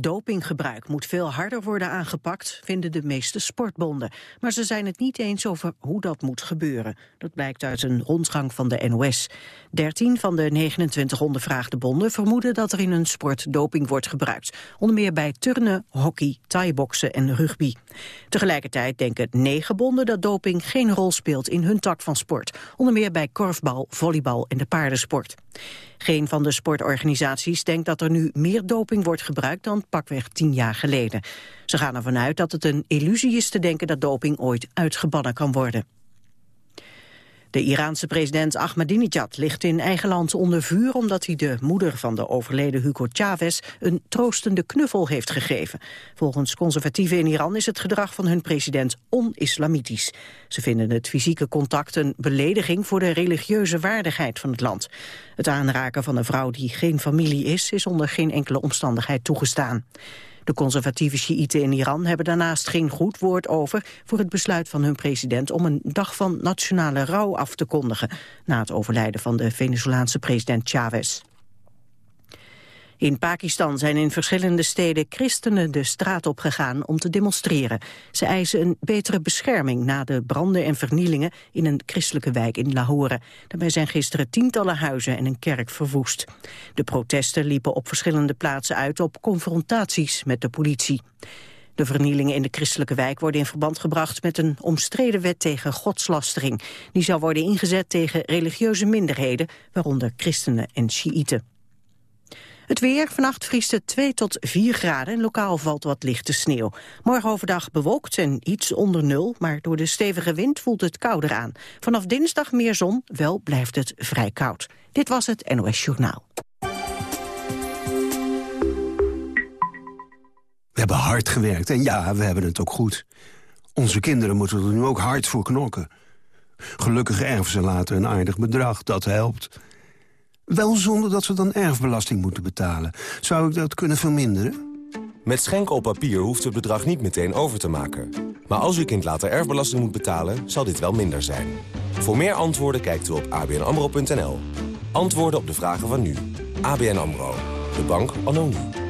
Dopinggebruik moet veel harder worden aangepakt, vinden de meeste sportbonden. Maar ze zijn het niet eens over hoe dat moet gebeuren. Dat blijkt uit een rondgang van de NOS. 13 van de 29 ondervraagde bonden vermoeden dat er in een sport doping wordt gebruikt. Onder meer bij turnen, hockey, thaiboksen en rugby. Tegelijkertijd denken negen bonden dat doping geen rol speelt in hun tak van sport. Onder meer bij korfbal, volleybal en de paardensport. Geen van de sportorganisaties denkt dat er nu meer doping wordt gebruikt dan pakweg tien jaar geleden. Ze gaan ervan uit dat het een illusie is te denken dat doping ooit uitgebannen kan worden. De Iraanse president Ahmadinejad ligt in eigen land onder vuur... omdat hij de moeder van de overleden Hugo Chavez een troostende knuffel heeft gegeven. Volgens conservatieven in Iran is het gedrag van hun president on-islamitisch. Ze vinden het fysieke contact een belediging voor de religieuze waardigheid van het land. Het aanraken van een vrouw die geen familie is, is onder geen enkele omstandigheid toegestaan. De conservatieve Sjiïten in Iran hebben daarnaast geen goed woord over voor het besluit van hun president om een dag van nationale rouw af te kondigen na het overlijden van de Venezolaanse president Chavez. In Pakistan zijn in verschillende steden christenen de straat op gegaan om te demonstreren. Ze eisen een betere bescherming na de branden en vernielingen in een christelijke wijk in Lahore. Daarbij zijn gisteren tientallen huizen en een kerk verwoest. De protesten liepen op verschillende plaatsen uit op confrontaties met de politie. De vernielingen in de christelijke wijk worden in verband gebracht met een omstreden wet tegen godslastering. Die zou worden ingezet tegen religieuze minderheden, waaronder christenen en Sjiïten. Het weer, vannacht vriest het 2 tot 4 graden en lokaal valt wat lichte sneeuw. Morgen overdag bewolkt en iets onder nul, maar door de stevige wind voelt het kouder aan. Vanaf dinsdag meer zon, wel blijft het vrij koud. Dit was het NOS Journaal. We hebben hard gewerkt en ja, we hebben het ook goed. Onze kinderen moeten er nu ook hard voor knokken. Gelukkig erven ze later een aardig bedrag, dat helpt... Wel zonder dat ze dan erfbelasting moeten betalen. Zou ik dat kunnen verminderen? Met Schenk op papier hoeft het bedrag niet meteen over te maken. Maar als uw kind later erfbelasting moet betalen, zal dit wel minder zijn. Voor meer antwoorden kijkt u op abnamro.nl. Antwoorden op de vragen van nu. ABN AMRO. De bank nu.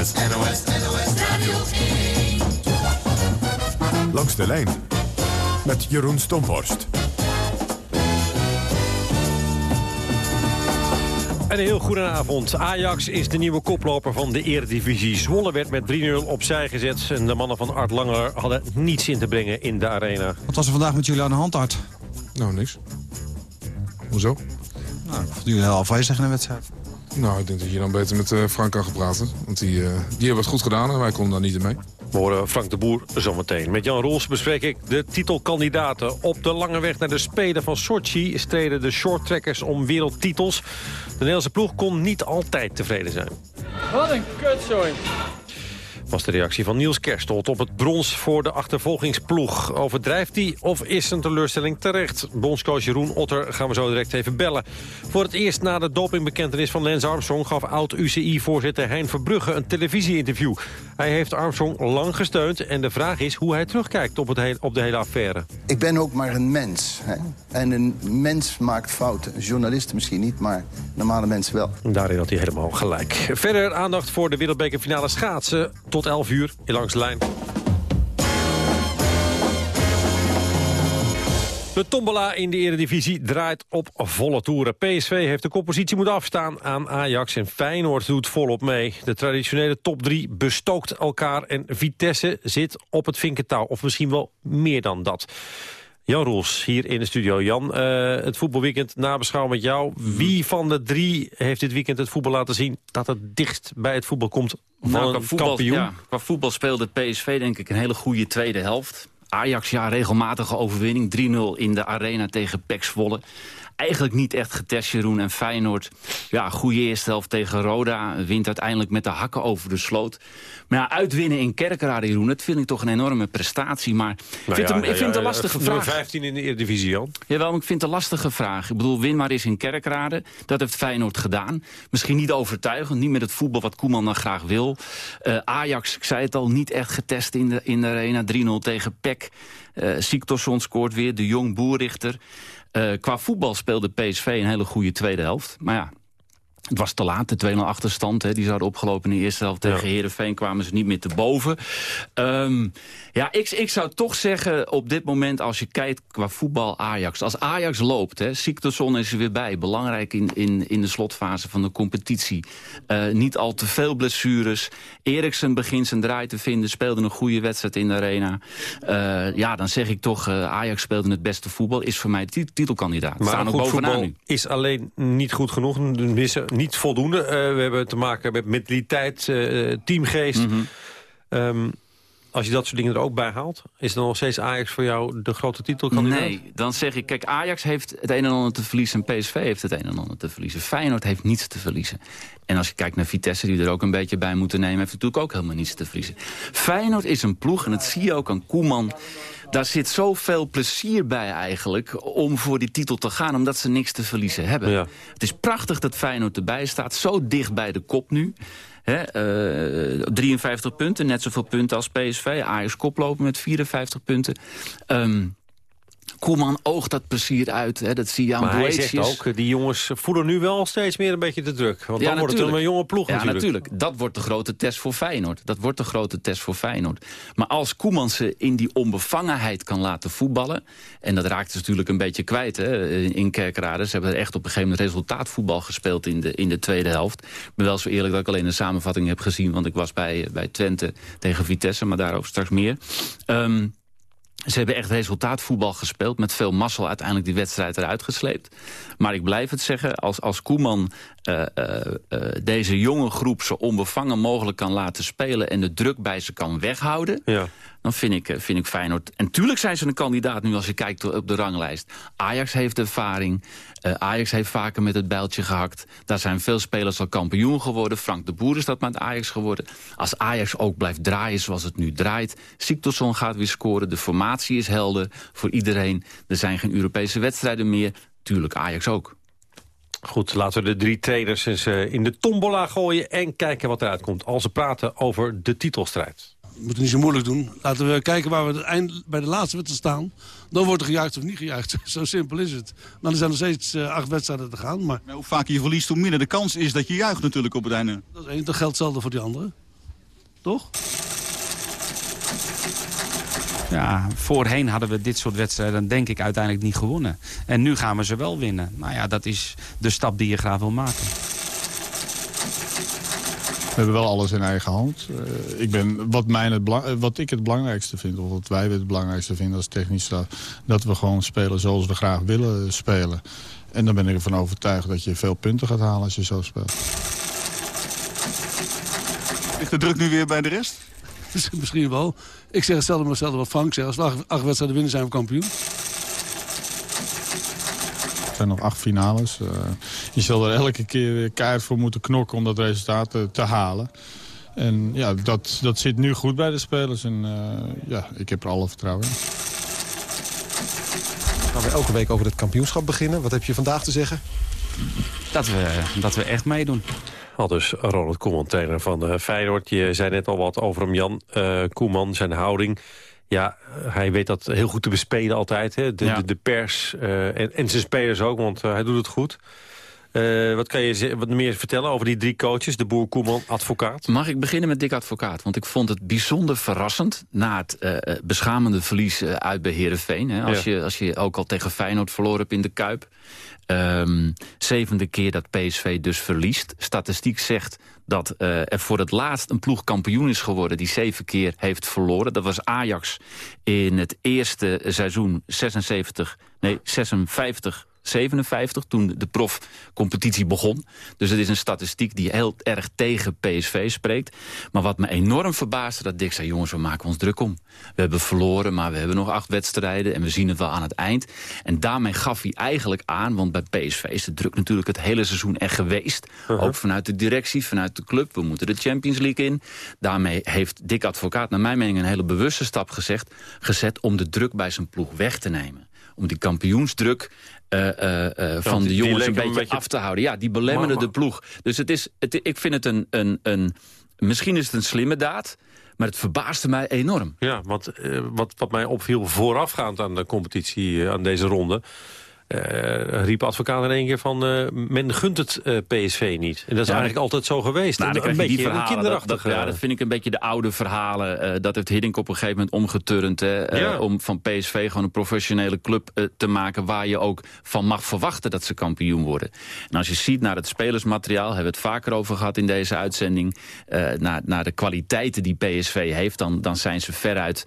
NOS, NOS, NOS Radio 1. Langs de lijn met Jeroen Stomhorst. Een heel goedenavond. Ajax is de nieuwe koploper van de Eredivisie. Zwolle werd met 3-0 opzij gezet. En de mannen van Art Langer hadden niets in te brengen in de arena. Wat was er vandaag met jullie aan de hand, Art? Nou, niks. Hoezo? Nou, jullie heel afwezig in de wedstrijd. Nou, ik denk dat je dan beter met uh, Frank kan praten. Want die, uh, die hebben het goed gedaan en wij konden daar niet in mee. We horen Frank de Boer zometeen. Met Jan Roels bespreek ik de titelkandidaten. Op de lange weg naar de Spelen van Sochi streden de shorttrackers om wereldtitels. De Nederlandse ploeg kon niet altijd tevreden zijn. Wat een kutzooi was de reactie van Niels Kerstelt op het brons voor de achtervolgingsploeg. Overdrijft hij of is een teleurstelling terecht? Bondscoach Jeroen Otter gaan we zo direct even bellen. Voor het eerst na de dopingbekentenis van Lance Armstrong... gaf oud-UCI-voorzitter Hein Verbrugge een televisieinterview. Hij heeft Armstrong lang gesteund en de vraag is hoe hij terugkijkt op, het op de hele affaire. Ik ben ook maar een mens. Hè? En een mens maakt fouten. Journalisten misschien niet, maar normale mensen wel. Daarin had hij helemaal gelijk. Verder aandacht voor de wereldbekerfinale schaatsen tot 11 uur in Langs de Lijn. De tombola in de eredivisie draait op volle toeren. PSV heeft de koppositie moeten afstaan aan Ajax en Feyenoord doet volop mee. De traditionele top 3 bestookt elkaar en Vitesse zit op het vinkentouw. Of misschien wel meer dan dat. Jan Roels, hier in de studio. Jan, uh, het voetbalweekend nabeschouwen met jou. Wie van de drie heeft dit weekend het voetbal laten zien... dat het dichtst bij het voetbal komt van nou, voetbal, kampioen? Ja, qua voetbal speelde PSV denk ik een hele goede tweede helft. Ajax, ja, regelmatige overwinning. 3-0 in de arena tegen Pek Zwolle eigenlijk niet echt getest, Jeroen. En Feyenoord, ja, goede eerste helft tegen Roda. Wint uiteindelijk met de hakken over de sloot. Maar ja, uitwinnen in Kerkrade, Jeroen, dat vind ik toch een enorme prestatie. Maar ik Nou vind, ja, hem, ik ja, vind het een lastige vraag. 15 in de Eredivisie, Jan. Jawel, maar ik vind het een lastige vraag. Ik bedoel, win maar eens in Kerkrade. Dat heeft Feyenoord gedaan. Misschien niet overtuigend, niet met het voetbal wat Koeman dan graag wil. Eh, Ajax, ik zei het al, niet echt getest in de, in de arena. 3-0 tegen PEC. Uh, Siktorsson scoort weer, de Jong Boerrichter. Uh, qua voetbal speelde PSV een hele goede tweede helft. Maar ja, het was te laat, de 2-0 achterstand. Hè, die zouden opgelopen in de eerste helft tegen ja. Heerenveen. Kwamen ze niet meer te boven. Um, ja, ik, ik zou toch zeggen, op dit moment als je kijkt qua voetbal Ajax. Als Ajax loopt, hè, Siktersson is er weer bij. Belangrijk in, in, in de slotfase van de competitie. Uh, niet al te veel blessures. Eriksen begint zijn draai te vinden. Speelde een goede wedstrijd in de arena. Uh, ja, dan zeg ik toch, uh, Ajax speelde het beste voetbal. Is voor mij de titelkandidaat. Maar Staan ook bovenaan voetbal nu. is alleen niet goed genoeg. Missen, niet voldoende. Uh, we hebben te maken met mentaliteit, uh, teamgeest. Mhm. Mm -hmm. um, als je dat soort dingen er ook bij haalt... is dan nog steeds Ajax voor jou de grote titelkandidaat? Nee, dan zeg ik... Kijk, Ajax heeft het een en ander te verliezen... en PSV heeft het een en ander te verliezen. Feyenoord heeft niets te verliezen. En als je kijkt naar Vitesse, die er ook een beetje bij moeten nemen... heeft natuurlijk ook helemaal niets te verliezen. Feyenoord is een ploeg, en dat zie je ook aan Koeman... Daar zit zoveel plezier bij eigenlijk om voor die titel te gaan... omdat ze niks te verliezen hebben. Ja. Het is prachtig dat Feyenoord erbij staat. Zo dicht bij de kop nu. Uh, 53 punten, net zoveel punten als PSV. Ajax koplopen met 54 punten. Um, Koeman oogt dat plezier uit. Hè. Dat zie je aan Maar hij zegt ook, die jongens voelen nu wel steeds meer een beetje de druk. Want Ja, dan wordt het natuurlijk. een jonge ploeg Ja, natuurlijk. natuurlijk. Dat wordt de grote test voor Feyenoord. Dat wordt de grote test voor Feyenoord. Maar als Koeman ze in die onbevangenheid kan laten voetballen... en dat raakt ze natuurlijk een beetje kwijt hè, in Kerkrade. Ze hebben er echt op een gegeven moment resultaatvoetbal gespeeld in de, in de tweede helft. Ik ben wel zo eerlijk dat ik alleen een samenvatting heb gezien... want ik was bij, bij Twente tegen Vitesse, maar daarover straks meer. Um, ze hebben echt resultaatvoetbal gespeeld. Met veel mazzel uiteindelijk die wedstrijd eruit gesleept. Maar ik blijf het zeggen, als, als Koeman uh, uh, uh, deze jonge groep... zo onbevangen mogelijk kan laten spelen... en de druk bij ze kan weghouden... Ja. dan vind ik, vind ik Feyenoord... En tuurlijk zijn ze een kandidaat nu als je kijkt op de ranglijst. Ajax heeft ervaring. Ajax heeft vaker met het bijltje gehakt. Daar zijn veel spelers al kampioen geworden. Frank de Boer is dat met Ajax geworden. Als Ajax ook blijft draaien zoals het nu draait... Siktorsson gaat weer scoren, de formatie is helder voor iedereen. Er zijn geen Europese wedstrijden meer. Tuurlijk Ajax ook. Goed, laten we de drie trainers eens uh, in de tombola gooien... en kijken wat eruit komt als ze praten over de titelstrijd. We moeten niet zo moeilijk doen. Laten we kijken waar we het eind, bij de laatste wedstrijd staan. Dan wordt er gejuicht of niet gejuicht. Zo simpel is het. Dan zijn er steeds uh, acht wedstrijden te gaan. Maar... hoe vaker je verliest, hoe minder de kans is dat je juicht natuurlijk op het einde. Dat, is één, dat geldt hetzelfde voor die anderen. Toch? Ja, voorheen hadden we dit soort wedstrijden denk ik uiteindelijk niet gewonnen. En nu gaan we ze wel winnen. Nou ja, dat is de stap die je graag wil maken. We hebben wel alles in eigen hand. Uh, ik ben, wat, mij het wat ik het belangrijkste vind, of wat wij het belangrijkste vinden als technisch staf... dat we gewoon spelen zoals we graag willen spelen. En dan ben ik ervan overtuigd dat je veel punten gaat halen als je zo speelt. Ligt de druk nu weer bij de rest? Misschien wel. Ik zeg hetzelfde maar hetzelfde wat Frank zegt. Als we acht, acht wedstrijden winnen zijn we kampioen. Er zijn nog acht finales. Uh, je zal er elke keer keihard voor moeten knokken om dat resultaat te, te halen. En ja, dat, dat zit nu goed bij de spelers. En uh, ja, ik heb er alle vertrouwen in. Gaan we elke week over het kampioenschap beginnen. Wat heb je vandaag te zeggen? Dat we, dat we echt meedoen. Al dus Ronald Koeman, trainer van uh, Feyenoord. Je zei net al wat over hem, Jan. Uh, Koeman, zijn houding. Ja, hij weet dat heel goed te bespelen altijd. Hè? De, Ja. de, de pers uh, en, en zijn spelers ook, want hij doet het goed. Wat kan je wat meer vertellen over die drie coaches? De Boer, Koeman, advocaat. Mag ik beginnen met Dick Advocaat? Want ik vond het bijzonder verrassend... na het uh, beschamende verlies uit bij Heerenveen. Hè? Als, Ja. je, als je ook al tegen Feyenoord verloren hebt in de Kuip. Um, zevende keer dat PSV dus verliest. Statistiek zegt dat uh, er voor het laatst een ploeg kampioen is geworden... die zeven keer heeft verloren. Dat was Ajax in het eerste seizoen 76, nee, 56... 57, toen de profcompetitie begon. Dus het is een statistiek die heel erg tegen PSV spreekt. Maar wat me enorm verbaasde, dat Dick zei... jongens, we maken ons druk om. We hebben verloren, maar we hebben nog acht wedstrijden... en we zien het wel aan het eind. En daarmee gaf hij eigenlijk aan, want bij PSV is de druk natuurlijk het hele seizoen echt geweest. Uh-huh. Ook vanuit de directie, vanuit de club. We moeten de Champions League in. Daarmee heeft Dick Advocaat, naar mijn mening, een hele bewuste stap gezegd, gezet... om de druk bij zijn ploeg weg te nemen. Om die kampioensdruk eh, eh, eh, van de jongens een beetje, af te houden. Ja, die Maar- maar- de ploeg. Dus het is, het, ik vind het een, een, een... Misschien is het een slimme daad, maar het verbaasde mij enorm. Ja, want wat, wat mij opviel voorafgaand aan de competitie, aan deze ronde... eh, riep advocaat in één keer van... eh, men gunt het eh, PSV niet. En dat is Ja, eigenlijk altijd zo geweest. Nou, een beetje verhalen. Dat, dat, kinderachtig. ja, dat vind ik een beetje de oude verhalen. dat heeft Hiddink op een gegeven moment omgeturnd. Hè, Ja. om van PSV gewoon een professionele club te maken... waar je ook van mag verwachten dat ze kampioen worden. En als je ziet naar het spelersmateriaal... hebben we het vaker over gehad in deze uitzending... naar, naar de kwaliteiten die PSV heeft... dan, dan zijn ze veruit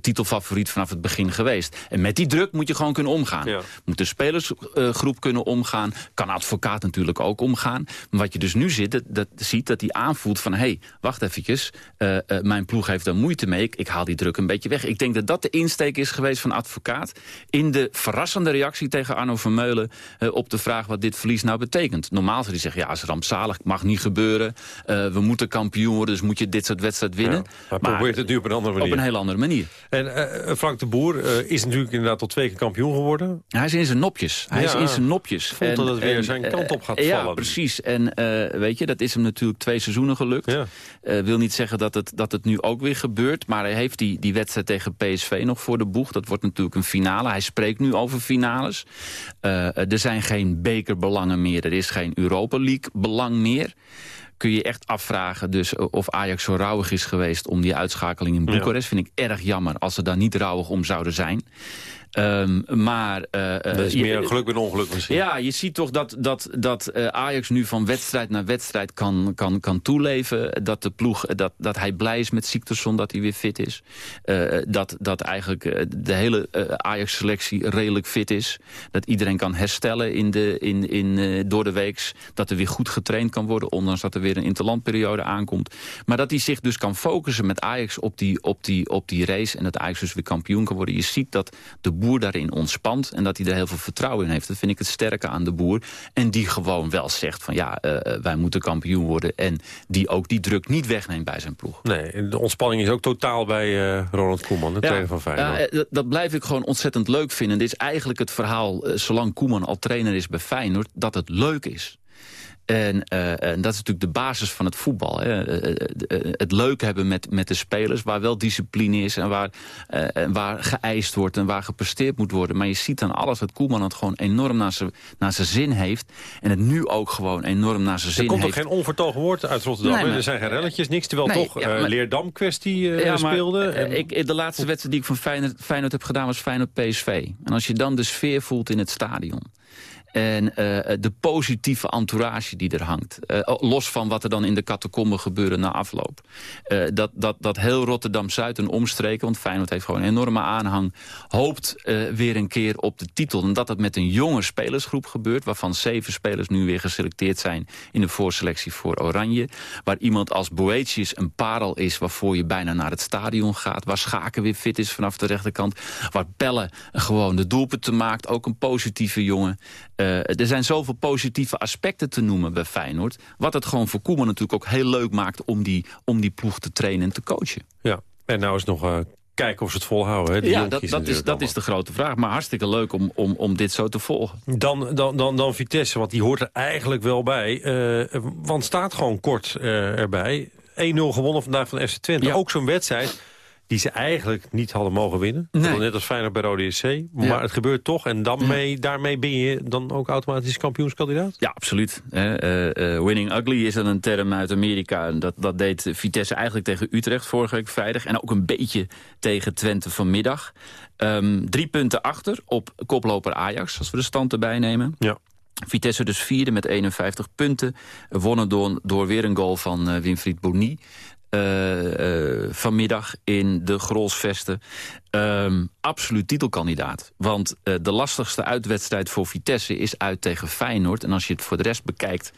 titelfavoriet vanaf het begin geweest. En met die druk moet je gewoon kunnen omgaan. Ja. Moet de spelersgroep kunnen omgaan. Kan advocaat natuurlijk ook omgaan. Maar wat je dus nu zit, dat, dat, ziet, dat hij aanvoelt van... hé, hey, wacht eventjes, eh, eh, mijn ploeg heeft daar moeite mee. Ik, ik haal die druk een beetje weg. Ik denk dat dat de insteek is geweest van advocaat... in de verrassende reactie tegen Arno Vermeulen... eh, op de vraag wat dit verlies nou betekent. Normaal zou hij zeggen, ja, het is rampzalig, mag niet gebeuren. we moeten kampioen worden, dus moet je dit soort wedstrijd winnen. Ja, hij probeert het nu op een andere manier. Op een heel andere manier. En Frank de Boer is natuurlijk inderdaad al twee keer kampioen geworden. Hij is in zijn nopjes. Hij Ja, is in zijn nopjes. voelt dat het weer zijn kant op gaat eh, Ja, vallen. precies. En eh, weet je, dat is hem natuurlijk twee seizoenen gelukt. Ja. Eh, wil niet zeggen dat het, dat het nu ook weer gebeurt. Maar hij heeft die, die wedstrijd tegen PSV nog voor de boeg. Dat wordt natuurlijk een finale. Hij spreekt nu over finales. Eh, er zijn geen bekerbelangen meer. Er is geen Europa League belang meer kun je echt afvragen dus of Ajax zo rauwig is geweest... om die uitschakeling in Boekarest. Vind ik erg jammer als ze daar niet rauwig om zouden zijn. Ehm, maar... eh, Dat is je- meer een geluk met ongeluk misschien. ja, je ziet toch dat, dat, dat eh, Ajax nu van wedstrijd naar wedstrijd kan, kan, kan toeleven. Dat de ploeg, dat, dat hij blij is met Ziekterson, dat hij weer fit is. Eh, dat, dat eigenlijk eh, de hele eh, Ajax-selectie redelijk fit is. Dat iedereen kan herstellen in de, in, in, eh, door de weeks. Dat er weer goed getraind kan worden, ondanks dat er weer een interlandperiode aankomt. Maar dat hij zich dus kan focussen met Ajax op die, op die, op die race. En dat Ajax dus weer kampioen kan worden. Je ziet dat de boer daarin ontspant en dat hij er heel veel vertrouwen in heeft. Dat vind ik het sterke aan de boer. En die gewoon wel zegt van ja, eh, wij moeten kampioen worden. En die ook die druk niet wegneemt bij zijn ploeg. Nee, de ontspanning is ook totaal bij eh, Ronald Koeman, de trainer van Feyenoord. ja, eh, dat, blijf ik gewoon ontzettend leuk vinden. Dit is eigenlijk het verhaal, eh, zolang Koeman al trainer is bij Feyenoord... dat het leuk is. En, eh, en dat is natuurlijk de basis van het voetbal. Hè. Eh, eh, het leuk hebben met, met de spelers, waar wel discipline is... en waar, waar geëist wordt en waar gepresteerd moet worden. Maar je ziet dan alles dat Koeman het gewoon enorm naar zijn, naar zijn zin heeft... en het nu ook gewoon enorm naar zijn Er zin komt heeft. ook geen onvertogen woord uit Rotterdam. Nee, hè? maar- er zijn geen relletjes, niks. Terwijl Nee, toch ja, maar- Leerdam-kwestie eh, Ja, speelde. En- ik, de laatste wedstrijd die ik van Feyenoord, Feyenoord heb gedaan was Feyenoord-PSV. En als je dan de sfeer voelt in het stadion... En eh, de positieve entourage die er hangt. Eh, los van wat er dan in de catacomben gebeurde na afloop. Eh, dat, dat, dat heel Rotterdam-Zuid en omstreken... want Feyenoord heeft gewoon een enorme aanhang... hoopt weer een keer op de titel. En dat het met een jonge spelersgroep gebeurt... waarvan zeven spelers nu weer geselecteerd zijn... in de voorselectie voor Oranje. Waar iemand als Boetius een parel is... waarvoor je bijna naar het stadion gaat. Waar Schaken weer fit is vanaf de rechterkant. Waar Pelle gewoon de doelpunten maakt. Ook een positieve jongen. Eh, er zijn zoveel positieve aspecten te noemen bij Feyenoord. Wat het gewoon voor Koeman natuurlijk ook heel leuk maakt... om die, om die ploeg te trainen en te coachen. Ja, en nou is nog eh, kijken of ze het volhouden. Hè? Die ja, dat, dat, is, dat is de grote vraag. Maar hartstikke leuk om, om, om dit zo te volgen. Dan, dan, dan, dan Vitesse, want die hoort er eigenlijk wel bij. eh, want staat gewoon kort erbij. 1-0 gewonnen vandaag van FC Twente. Ook zo'n wedstrijd die ze eigenlijk niet hadden mogen winnen. Nee. Net als Feyenoord bij Rode SC. Maar Ja. het gebeurt toch. En dan mee, daarmee ben je dan ook automatisch kampioenskandidaat? Ja, absoluut. Eh, eh, winning ugly is dan een term uit Amerika. Dat, dat deed Vitesse eigenlijk tegen Utrecht vorige week vrijdag. En ook een beetje tegen Twente vanmiddag. Ehm, drie punten achter op koploper Ajax, als we de stand erbij nemen. Ja. Vitesse dus vierde met 51 punten. Wonnen door, door weer een goal van eh, Winfried Boni. Eh, eh, vanmiddag in de Grolsvesten. Ehm, absoluut titelkandidaat. Want uh, de lastigste uitwedstrijd voor Vitesse is uit tegen Feyenoord. En als je het voor de rest bekijkt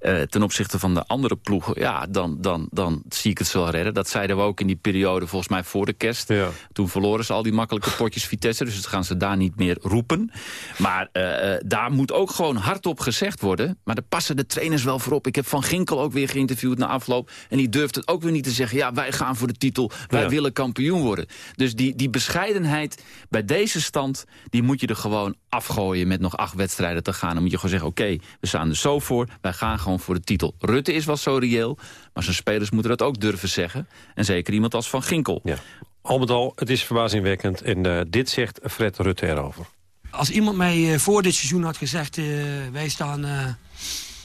uh, ten opzichte van de andere ploegen... ja, dan, dan, dan zie ik het wel redden. Dat zeiden we ook in die periode volgens mij voor de kerst. Ja. Toen verloren ze al die makkelijke potjes Vitesse. Dus dat gaan ze daar niet meer roepen. Maar uh, daar moet ook gewoon hardop gezegd worden. Maar daar passen de trainers wel voor op. Ik heb Van Ginkel ook weer geïnterviewd na afloop. En die durft het ook weer niet te zeggen... ja, wij gaan voor de titel, wij Ja. willen kampioen worden. Dus die, die bescheidenheid bij deze stand... die moet je er gewoon afgooien met nog acht wedstrijden te gaan. Dan moet je gewoon zeggen, oké, we staan er zo voor. Wij gaan gewoon voor de titel. Rutte is wel zo reëel, maar zijn spelers moeten dat ook durven zeggen. En zeker iemand als Van Ginkel. Ja. Al met al, het is verbazingwekkend. En eh, dit zegt Fred Rutte erover. Als iemand mij eh, voor dit seizoen had gezegd... eh, wij staan eh,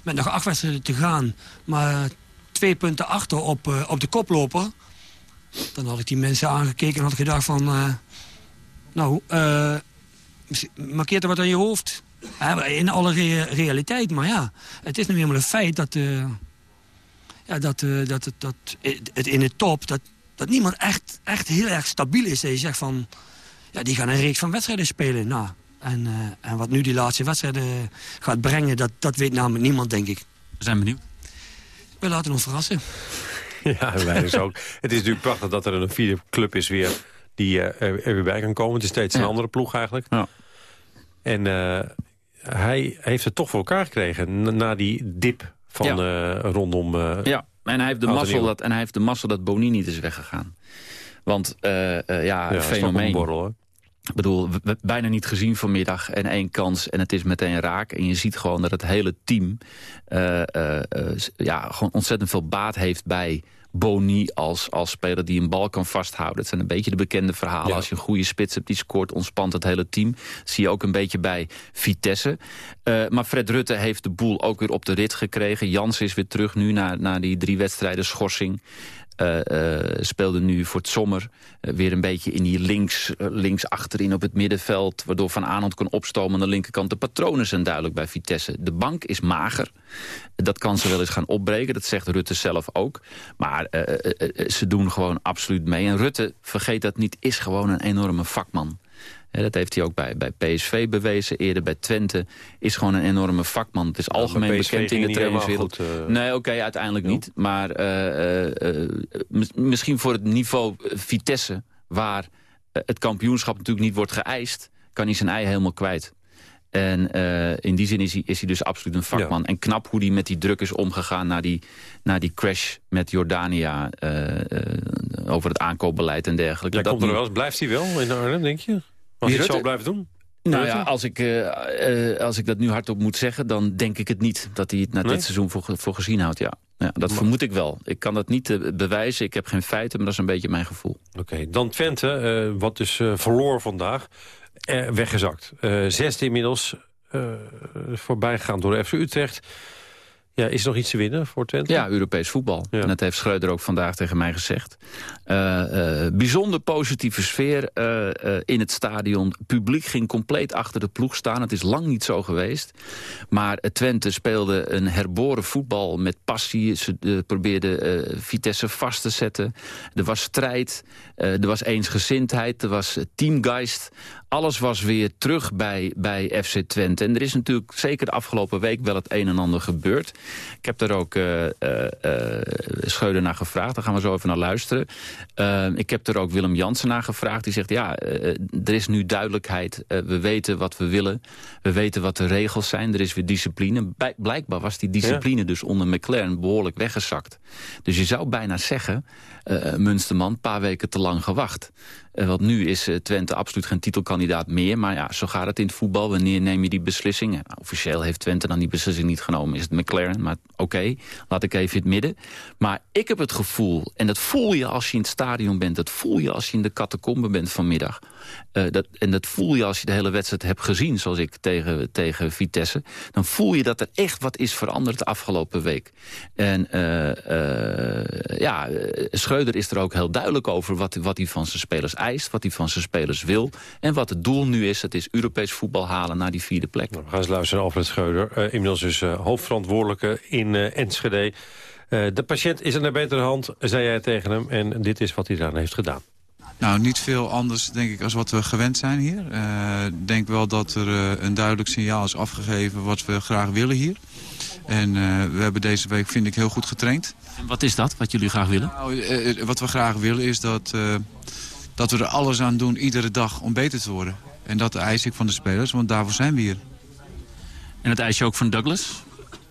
met nog acht wedstrijden te gaan... maar twee punten achter op, eh, op de koploper... dan had ik die mensen aangekeken en had gedacht van... eh, nou, eh, markeert er wat aan je hoofd. In alle rea- realiteit, maar ja... het is nu eenmaal een feit dat... eh, ja, dat, eh, dat, het, dat het in de top... dat, dat niemand echt, echt heel erg stabiel is. Dat je zegt van... Ja, die gaan een reeks van wedstrijden spelen. Nou, en, eh, en wat nu die laatste wedstrijden gaat brengen, dat, dat weet namelijk niemand, denk ik. We zijn benieuwd. We laten ons verrassen. Ja, wij dus ook. Het is natuurlijk prachtig dat er een vierde club is weer... die eh, er, er weer bij kan komen. Het is steeds een Ja. andere ploeg eigenlijk. Ja. En eh, hij heeft het toch voor elkaar gekregen... na, die dip van eh, rondom... eh, Ja, en hij heeft de mazzel dat, en hij heeft de dat Boni niet is weggegaan. Want eh, ja, Ja, fenomeen. borrel? Ik bedoel, bijna niet gezien vanmiddag en één kans en het is meteen raak. En je ziet gewoon dat het hele team ja, gewoon ontzettend veel baat heeft bij Boni als, als speler die een bal kan vasthouden. Het zijn een beetje de bekende verhalen. Ja. Als je een goede spits hebt die scoort, ontspant het hele team. Dat zie je ook een beetje bij Vitesse. Eh, maar Fred Rutte heeft de boel ook weer op de rit gekregen. Jans is weer terug nu na, na die drie wedstrijden schorsing. Eh, speelde nu voor het zomer eh, weer een beetje in die links, links achterin op het middenveld... waardoor Van Aanholt kon opstomen aan de linkerkant. De patronen zijn duidelijk bij Vitesse. De bank is mager. Dat kan ze wel eens gaan opbreken, dat zegt Rutte zelf ook. Maar ze doen gewoon absoluut mee. En Rutte, vergeet dat niet, is gewoon een enorme vakman. Dat heeft hij ook bij, bij PSV bewezen. Eerder bij Twente is gewoon een enorme vakman. Het is algemeen bekend in de goed, eh. Nee, oké, uiteindelijk niet. Maar eh, eh, mis- misschien voor het niveau Vitesse... waar het kampioenschap natuurlijk niet wordt geëist... kan hij zijn ei helemaal kwijt. En in die zin is hij, is hij dus absoluut een vakman. En knap hoe hij met die druk is omgegaan... na die, na die crash met Jordania... eh, over het aankoopbeleid en dergelijke. Dat komt er nu- wel eens. Blijft hij wel in Arnhem, denk je? Als hij het Rutte? zo blijft doen? Nou Rutte? ja, als ik, eh, eh, als ik dat nu hardop moet zeggen... dan denk ik het niet dat hij het na Nee? dit seizoen voor, voor gezien houdt. Ja. Ja, dat Maar- vermoed ik wel. Ik kan dat niet eh, bewijzen. Ik heb geen feiten, maar dat is een beetje mijn gevoel. Oké, dan Twente, eh, wat dus eh, verloor vandaag, eh, weggezakt. Eh zesde inmiddels, eh voorbij gegaan door de FC Utrecht. Ja, is er nog iets te winnen voor Twente? Ja, Europees voetbal. Ja. En dat heeft Schreuder ook vandaag tegen mij gezegd. Eh, bijzonder positieve sfeer eh, in het stadion. Het publiek ging compleet achter de ploeg staan. Het is lang niet zo geweest. Maar Twente speelde een herboren voetbal met passie. Ze probeerden Vitesse vast te zetten. Er was strijd, er was eensgezindheid, er was teamgeist. Alles was weer terug bij, bij FC Twente. En er is natuurlijk zeker de afgelopen week wel het een en ander gebeurd. Ik heb daar ook eh eh, eh, Schreuder naar gevraagd. Daar gaan we zo even naar luisteren. Ik heb er ook Willem Jansen naar gevraagd. Die zegt, ja, er is nu duidelijkheid. We weten wat we willen. We weten wat de regels zijn. Er is weer discipline. Bij- blijkbaar was die discipline dus onder McLaren behoorlijk weggezakt. Dus je zou bijna zeggen, Munsterman, een paar weken te lang gewacht. Eh, want nu is eh, Twente absoluut geen titelkandidaat meer. Maar ja, zo gaat het in het voetbal. Wanneer neem je die beslissing? Nou, officieel heeft Twente dan die beslissing niet genomen. Is het McLaren? Maar oké, laat ik even het midden. Maar ik heb het gevoel, en dat voel je als je in het stadion bent... dat voel je als je in de catacombe bent vanmiddag. Eh, dat, en dat voel je als je de hele wedstrijd hebt gezien... zoals ik tegen, tegen Vitesse. Dan voel je dat er echt wat is veranderd de afgelopen week. En eh, ja, Schreuder is er ook heel duidelijk over... Wat, wat hij van zijn spelers eist, wat hij van zijn spelers wil... en wat het doel nu is, het is Europees voetbal halen naar die vierde plek. We gaan eens luisteren naar Alfred Schreuder. inmiddels dus hoofdverantwoordelijke in Enschede. De patiënt is aan de betere hand, zei jij tegen hem. En dit is wat hij daaraan heeft gedaan. Nou, niet veel anders, denk ik, als wat we gewend zijn hier. Ik denk wel dat er een duidelijk signaal is afgegeven wat we graag willen hier. En we hebben deze week, vind ik, heel goed getraind. En wat is dat, wat jullie graag willen? Nou, wat we graag willen is dat, dat we er alles aan doen, iedere dag, om beter te worden. En dat eis ik van de spelers, want daarvoor zijn we hier. En dat eis je ook van Douglas?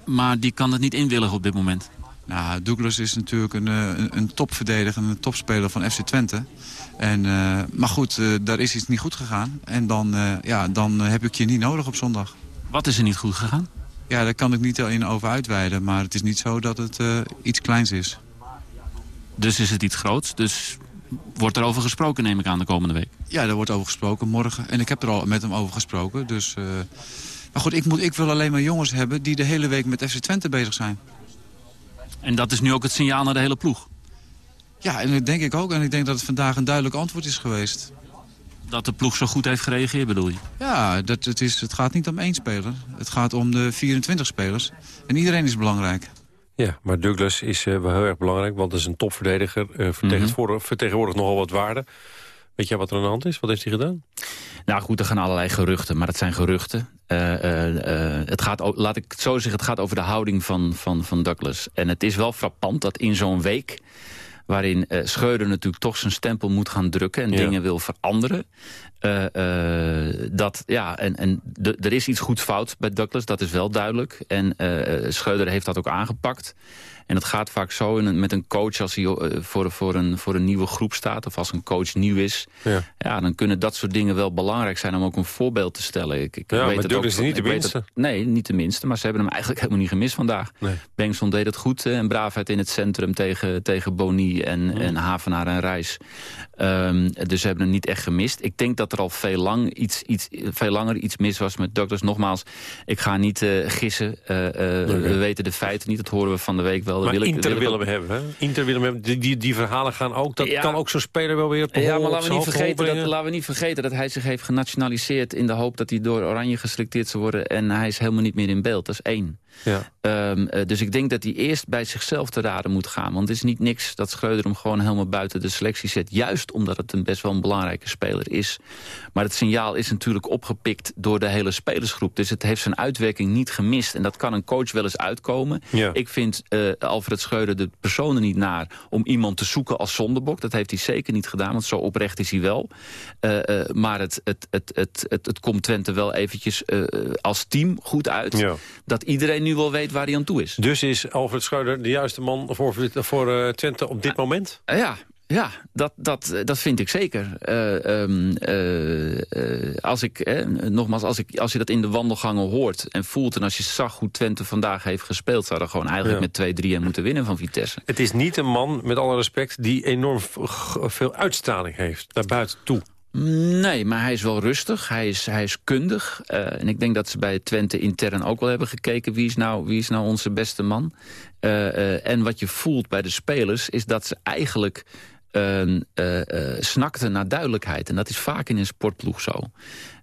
Maar die kan het niet inwilligen op dit moment. Nou, Douglas is natuurlijk een, een, een topverdediger, een topspeler van FC Twente. En, uh, maar goed, uh, daar is iets niet goed gegaan. En dan, uh, ja, dan heb ik je niet nodig op zondag. Wat is er niet goed gegaan? Ja, daar kan ik niet in over uitweiden. Maar het is niet zo dat het iets kleins is. Dus is het iets groots? Dus wordt er over gesproken, neem ik aan, de komende week? Ja, er wordt over gesproken morgen. En ik heb er al met hem over gesproken. Dus, maar goed, ik, moet, ik wil alleen maar jongens hebben die de hele week met FC Twente bezig zijn. En dat is nu ook het signaal naar de hele ploeg? Ja, en dat denk ik ook. En ik denk dat het vandaag een duidelijk antwoord is geweest. Dat de ploeg zo goed heeft gereageerd, bedoel je? Ja, dat, het, is, het gaat niet om één speler. Het gaat om de 24 spelers. En iedereen is belangrijk. Ja, maar Douglas is uh, wel heel erg belangrijk, want dat is een topverdediger. Uh, vertegenwoordigt, vertegenwoordigt nogal wat waarde. Weet jij wat er aan de hand is? Wat heeft hij gedaan? Nou goed, er gaan allerlei geruchten, maar het zijn geruchten. Uh, uh, uh, het gaat, laat ik het zo zeggen, het gaat over de houding van, van, van Douglas. En het is wel frappant dat in zo'n week waarin uh, Schreuder natuurlijk toch zijn stempel moet gaan drukken... en ja. dingen wil veranderen. Uh, uh, dat, ja, en, en de, er is iets goed fout bij Douglas, dat is wel duidelijk. En Schreuder heeft dat ook aangepakt. En het gaat vaak zo in, met een coach als hij voor, voor, een, voor een nieuwe groep staat... of als een coach nieuw is. Ja. ja. dan kunnen dat soort dingen wel belangrijk zijn om ook een voorbeeld te stellen. Ik, ik ja, weet maar ook, is niet de minste. Nee, niet de minste. Maar ze hebben hem eigenlijk helemaal niet gemist vandaag. Nee. Bengtson deed het goed. En braafheid in het centrum tegen, tegen Boni en, Mm. en Havenaar en Reis. Um, dus ze hebben hem niet echt gemist. Ik denk dat er al veel, lang iets, iets, veel langer iets mis was met Douglas. Nogmaals, ik ga niet uh, gissen. Uh, uh, nee, nee. We weten de feiten niet. Dat horen we van de week wel. Maar wil Inter ik, willen we hebben. Hè? Inter willen we hebben. Die, die, die verhalen gaan ook. Dat Ja. kan ook zo'n speler wel weer op de Ja, maar laten we, niet vergeten dat, laten we niet vergeten dat hij zich heeft genationaliseerd... in de hoop dat hij door Oranje geselecteerd zou worden. En hij is helemaal niet meer in beeld. Dat is één. Ja. Um, uh, dus ik denk dat hij eerst bij zichzelf te raden moet gaan. Want het is niet niks dat Schreuder hem gewoon helemaal buiten de selectie zet. Juist omdat het een best wel een belangrijke speler is. Maar het signaal is natuurlijk opgepikt door de hele spelersgroep. Dus het heeft zijn uitwerking niet gemist. En dat kan een coach wel eens uitkomen. Ja. Ik vind uh, Alfred Schreuder de personen niet naar om iemand te zoeken als zondebok. Dat heeft hij zeker niet gedaan, want zo oprecht is hij wel. Uh, uh, maar het, het, het, het, het, het komt Twente wel eventjes als team goed uit. Ja. Dat iedereen nu wel weet waar hij aan toe is. Dus is Alfred Schreuder de juiste man voor, voor uh, Twente op dit moment? Uh, ja, ja, dat, dat, dat vind ik zeker. Uh, um, uh, als ik, eh, nogmaals, als, ik, als je dat in de wandelgangen hoort en voelt... en als je zag hoe Twente vandaag heeft gespeeld... zou er gewoon eigenlijk ja. met 2-3 en moeten winnen van Vitesse. Het is niet een man, met alle respect, die enorm veel uitstraling heeft naar buiten toe. Nee, maar hij is wel rustig. Hij is, hij is kundig. Uh, en ik denk dat ze bij Twente intern ook wel hebben gekeken... wie is nou, wie is nou onze beste man. Uh, uh, en wat je voelt bij de spelers is dat ze eigenlijk... Uh, snakten naar duidelijkheid. En dat is vaak in een sportploeg zo.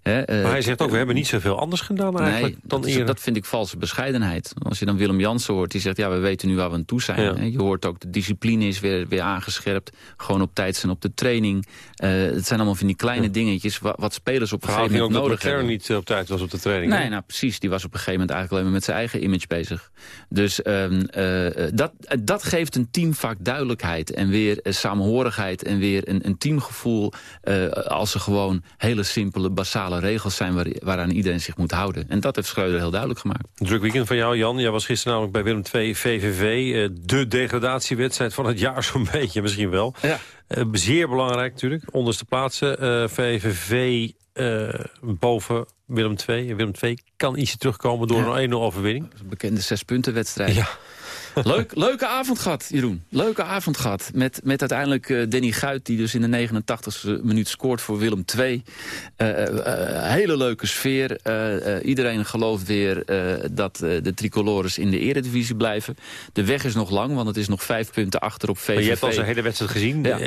He, maar hij zegt ook, we hebben niet zoveel anders gedaan eigenlijk nee, dan dat, eerder. dat vind ik valse bescheidenheid. Als je dan Willem Jansen hoort, die zegt... ja, we weten nu waar we aan toe zijn. Ja. Je hoort ook, de discipline is weer, weer aangescherpt. Gewoon op tijd zijn op de training. Uh, het zijn allemaal van die kleine ja. dingetjes... Wat, wat, spelers op een gegeven moment ook nodig dat hebben. niet op tijd was op de training. Nee, nou precies. Die was op een gegeven moment eigenlijk alleen maar met zijn eigen image bezig. Dus um, uh, dat, dat geeft een team vaak duidelijkheid. En weer samenhorigheid en weer een, een teamgevoel... als er gewoon hele simpele, basale regels zijn... Waar, waaraan iedereen zich moet houden. En dat heeft Schreuder heel duidelijk gemaakt. Druk weekend van jou, Jan. Jij was gisteren namelijk bij Willem II VVV. Uh, de degradatiewedstrijd van het jaar zo'n beetje misschien wel. Ja. Uh, zeer belangrijk natuurlijk. Onderste plaatsen. Uh, VVV boven Willem II. Willem II kan ietsje terugkomen door ja. een 1-0 overwinning. Bekende zespuntenwedstrijd. Ja. Leuk, leuke avond gehad, Jeroen. Leuke avond gehad. Met, met uiteindelijk uh, Danny Guit, die dus in de 89e minuut scoort voor Willem II. Uh, uh, hele leuke sfeer. iedereen gelooft weer dat de tricolores in de eredivisie blijven. De weg is nog lang, want het is nog vijf punten achter op VVV. Maar je hebt al zijn hele wedstrijd gezien. Ja.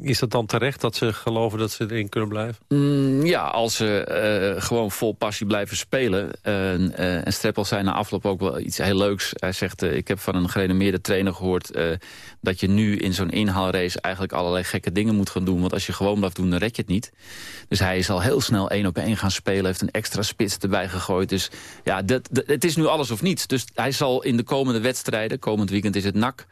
Is dat dan terecht dat ze geloven dat ze erin kunnen blijven? Mm, ja, als ze eh, gewoon vol passie blijven spelen. Uh, en Streppel zei na afloop ook wel iets heel leuks. Hij zegt, ik heb van een gerenommeerde trainer gehoord... dat je nu in zo'n inhaalrace eigenlijk allerlei gekke dingen moet gaan doen. Want als je gewoon blijft doen, dan red je het niet. Dus hij is al heel snel één op één gaan spelen. Heeft een extra spits erbij gegooid. Dus ja, dat, dat, het is nu alles of niets. Dus hij zal in de komende wedstrijden... komend weekend is het NAC...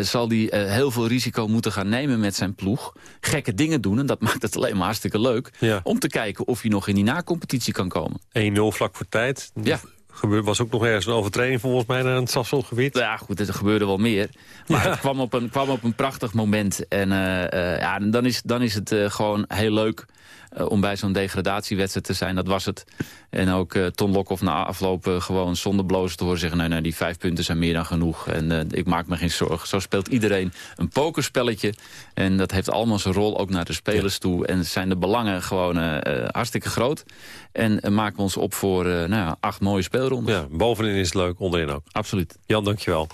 zal hij heel veel risico moeten gaan nemen met zijn ploeg. Gekke dingen doen. En dat maakt het alleen maar hartstikke leuk. Om te kijken of hij nog in die na-competitie kan komen. 1-0 vlak voor tijd. Ja. Er was ook nog ergens een overtreding volgens mij naar het Sasselgebied. Ja goed, er gebeurde wel meer. Maar het kwam op, een, kwam op een prachtig moment. En uh, uh, ja, dan, is, dan is het uh, gewoon heel leuk om bij zo'n degradatiewedstrijd te zijn. Dat was het. En ook uh, Ton Lokhoff na afloop uh, gewoon zonder blozen te horen zeggen... nee, nee, die vijf punten zijn meer dan genoeg. En ik maak me geen zorgen. Zo speelt iedereen een pokerspelletje. En dat heeft allemaal zijn rol ook naar de spelers toe. En zijn de belangen gewoon hartstikke groot. En maken we ons op voor nou ja, acht mooie speelrondes. Ja, bovenin is het leuk, onderin ook. Absoluut. Jan, dankjewel.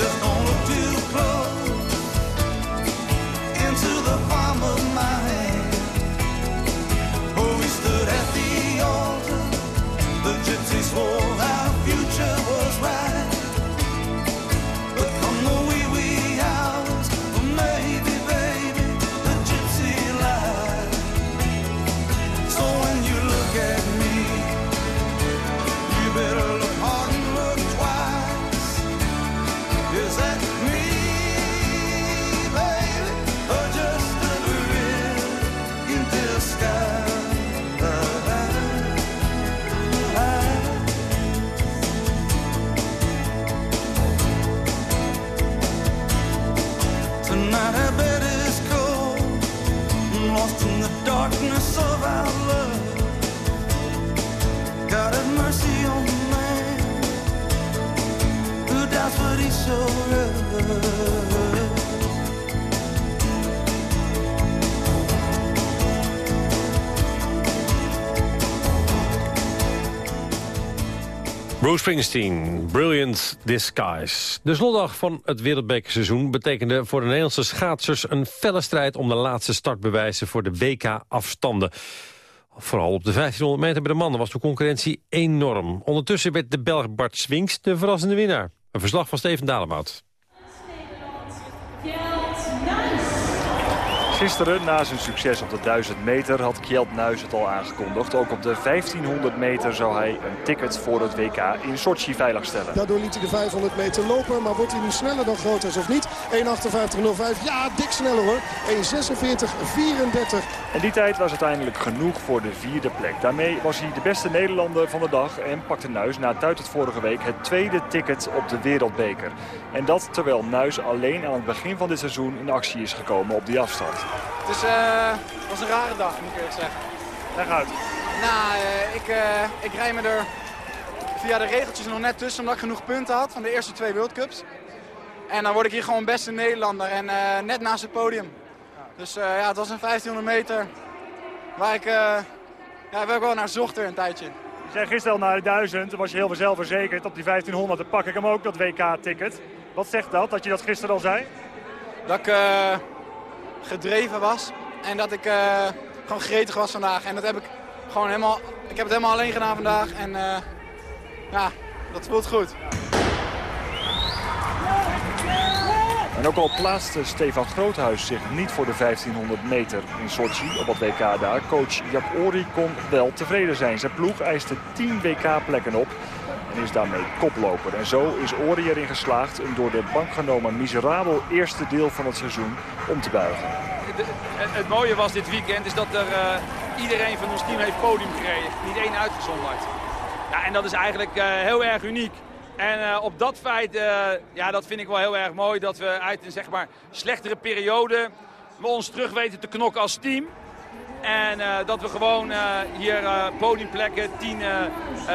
just gonna do Bruce Springsteen, Brilliant Disguise. De slotdag van het wereldbekerseizoen betekende voor de Nederlandse schaatsers... een felle strijd om de laatste startbewijzen voor de WK-afstanden. Vooral op de 1500 meter bij de mannen was de concurrentie enorm. Ondertussen werd de Belg Bart Swings de verrassende winnaar. Een verslag van Steven Dalebout. Gisteren, na zijn succes op de 1000 meter, had Kjeld Nuis het al aangekondigd. Ook op de 1500 meter zou hij een ticket voor het WK in Sochi veiligstellen. Daardoor liet hij de 500 meter lopen, maar wordt hij nu sneller dan Groters of niet? 1.58.05, ja, dik sneller hoor. 1.56.34. En die tijd was uiteindelijk genoeg voor de vierde plek. Daarmee was hij de beste Nederlander van de dag en pakte Nuis na het het vorige week het tweede ticket op de wereldbeker. En dat terwijl Nuis alleen aan het begin van dit seizoen in actie is gekomen op die afstand. Het is, uh, was een rare dag, moet ik eerlijk zeggen. Leg uit. Nou, uh, ik, uh, ik rij me er via de regeltjes nog net tussen omdat ik genoeg punten had van de eerste twee World Cups. En dan word ik hier gewoon beste Nederlander en net naast het podium. Dus ja, het was een 1500 meter waar ik, ja, waar ik wel naar zocht er een tijdje. Je zei gisteren al naar de 1000, was je heel zelfverzekerd. Op die 1500 dan pak ik hem ook, dat WK-ticket. Wat zegt dat, dat je dat gisteren al zei? Dat ik gedreven was. En dat ik uh, gewoon gretig was vandaag. En dat heb ik gewoon helemaal, ik heb het helemaal alleen gedaan vandaag. En uh, ja, dat voelt goed. En ook al plaatste Stefan Groothuis zich niet voor de 1500 meter in Sochi op het WK daar. Coach Jaap Ori kon wel tevreden zijn. Zijn ploeg eiste 10 WK-plekken op en is daarmee koploper. En zo is Ori erin geslaagd een door de bank genomen miserabel eerste deel van het seizoen om te buigen. het, mooie was dit weekend is dat er uh, iedereen van ons team heeft podium gekregen. Niet één uitgezonderd. Ja, en dat is eigenlijk uh, heel erg uniek. En uh, op dat feit, ja, dat vind ik wel heel erg mooi. Dat we uit een zeg maar, slechtere periode ons terug weten te knokken als team. En uh, dat we gewoon uh, hier uh, podiumplekken, 10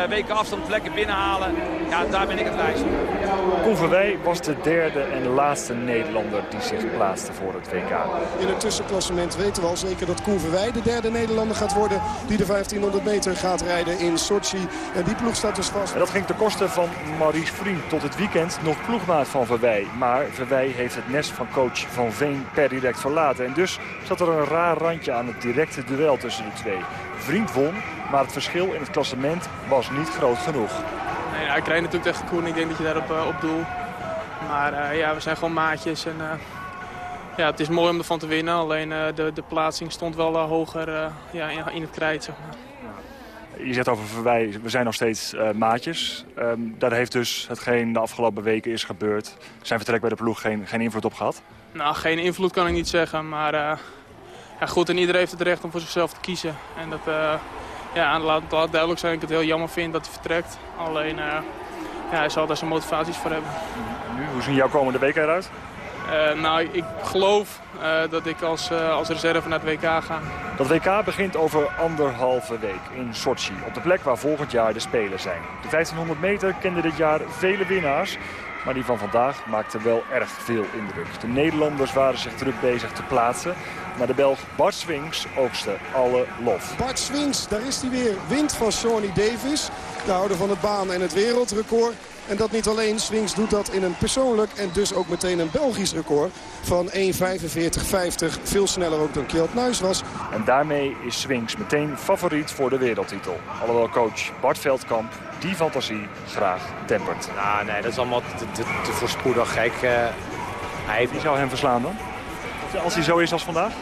weken afstandplekken binnenhalen. Ja, daar ben ik het lijst. Koen Verwij was de derde en laatste Nederlander die zich plaatste voor het WK. In het tussenklassement weten we al zeker dat Koen Verwij de derde Nederlander gaat worden. Die de 1500 meter gaat rijden in Sochi. En die ploeg staat dus vast. En dat ging ten koste van Maurice Vriend. Tot het weekend nog ploegmaat van Verwij. Maar Verwij heeft het nest van coach Van Veen per direct verlaten. En dus zat er een raar randje aan het direct directe duel tussen de twee. Vriend won, maar het verschil in het klassement was niet groot genoeg. Nee, nou, ik rijd natuurlijk tegen Koen. Ik denk dat je daarop uh, op doel. Maar uh, ja, we zijn gewoon maatjes. En, uh, ja, het is mooi om ervan te winnen. Alleen de, de plaatsing stond wel hoger ja, in, in, het krijt. Zeg maar. Je zegt over wij, we zijn nog steeds maatjes. Um, daar heeft dus hetgeen de afgelopen weken is gebeurd... zijn vertrek bij de ploeg geen, geen invloed op gehad? Nou, geen invloed kan ik niet zeggen. Maar ja, goed, en iedereen heeft het recht om voor zichzelf te kiezen. En dat, uh, ja, laat, laat duidelijk zijn dat ik het heel jammer vind dat hij vertrekt. Alleen, uh, ja, hij zal daar zijn motivaties voor hebben. Nu, hoe zien jouw komende weken eruit? Uh, nou, ik geloof dat ik als, als reserve naar het WK ga. Dat WK begint over anderhalve week in Sochi. Op de plek waar volgend jaar de Spelen zijn. De 1500 meter kende dit jaar vele winnaars. Maar die van vandaag maakte wel erg veel indruk. De Nederlanders waren zich druk bezig te plaatsen. Maar de Belg Bart Swings oogste alle lof. Bart Swings, daar is hij weer. Wint van Shawnee Davis. De houder van het baan en het wereldrecord. En dat niet alleen. Swings doet dat in een persoonlijk en dus ook meteen een Belgisch record van 1.45.50. Veel sneller ook dan Kjeld Nuis was. En daarmee is Swings meteen favoriet voor de wereldtitel. Alhoewel coach Bart Veldkamp die fantasie graag tempert. Nou, nee, dat is allemaal te, te, te voorspoedig. Kijk, uh, hij... Wie zou hem verslaan dan? Als hij zo is als vandaag?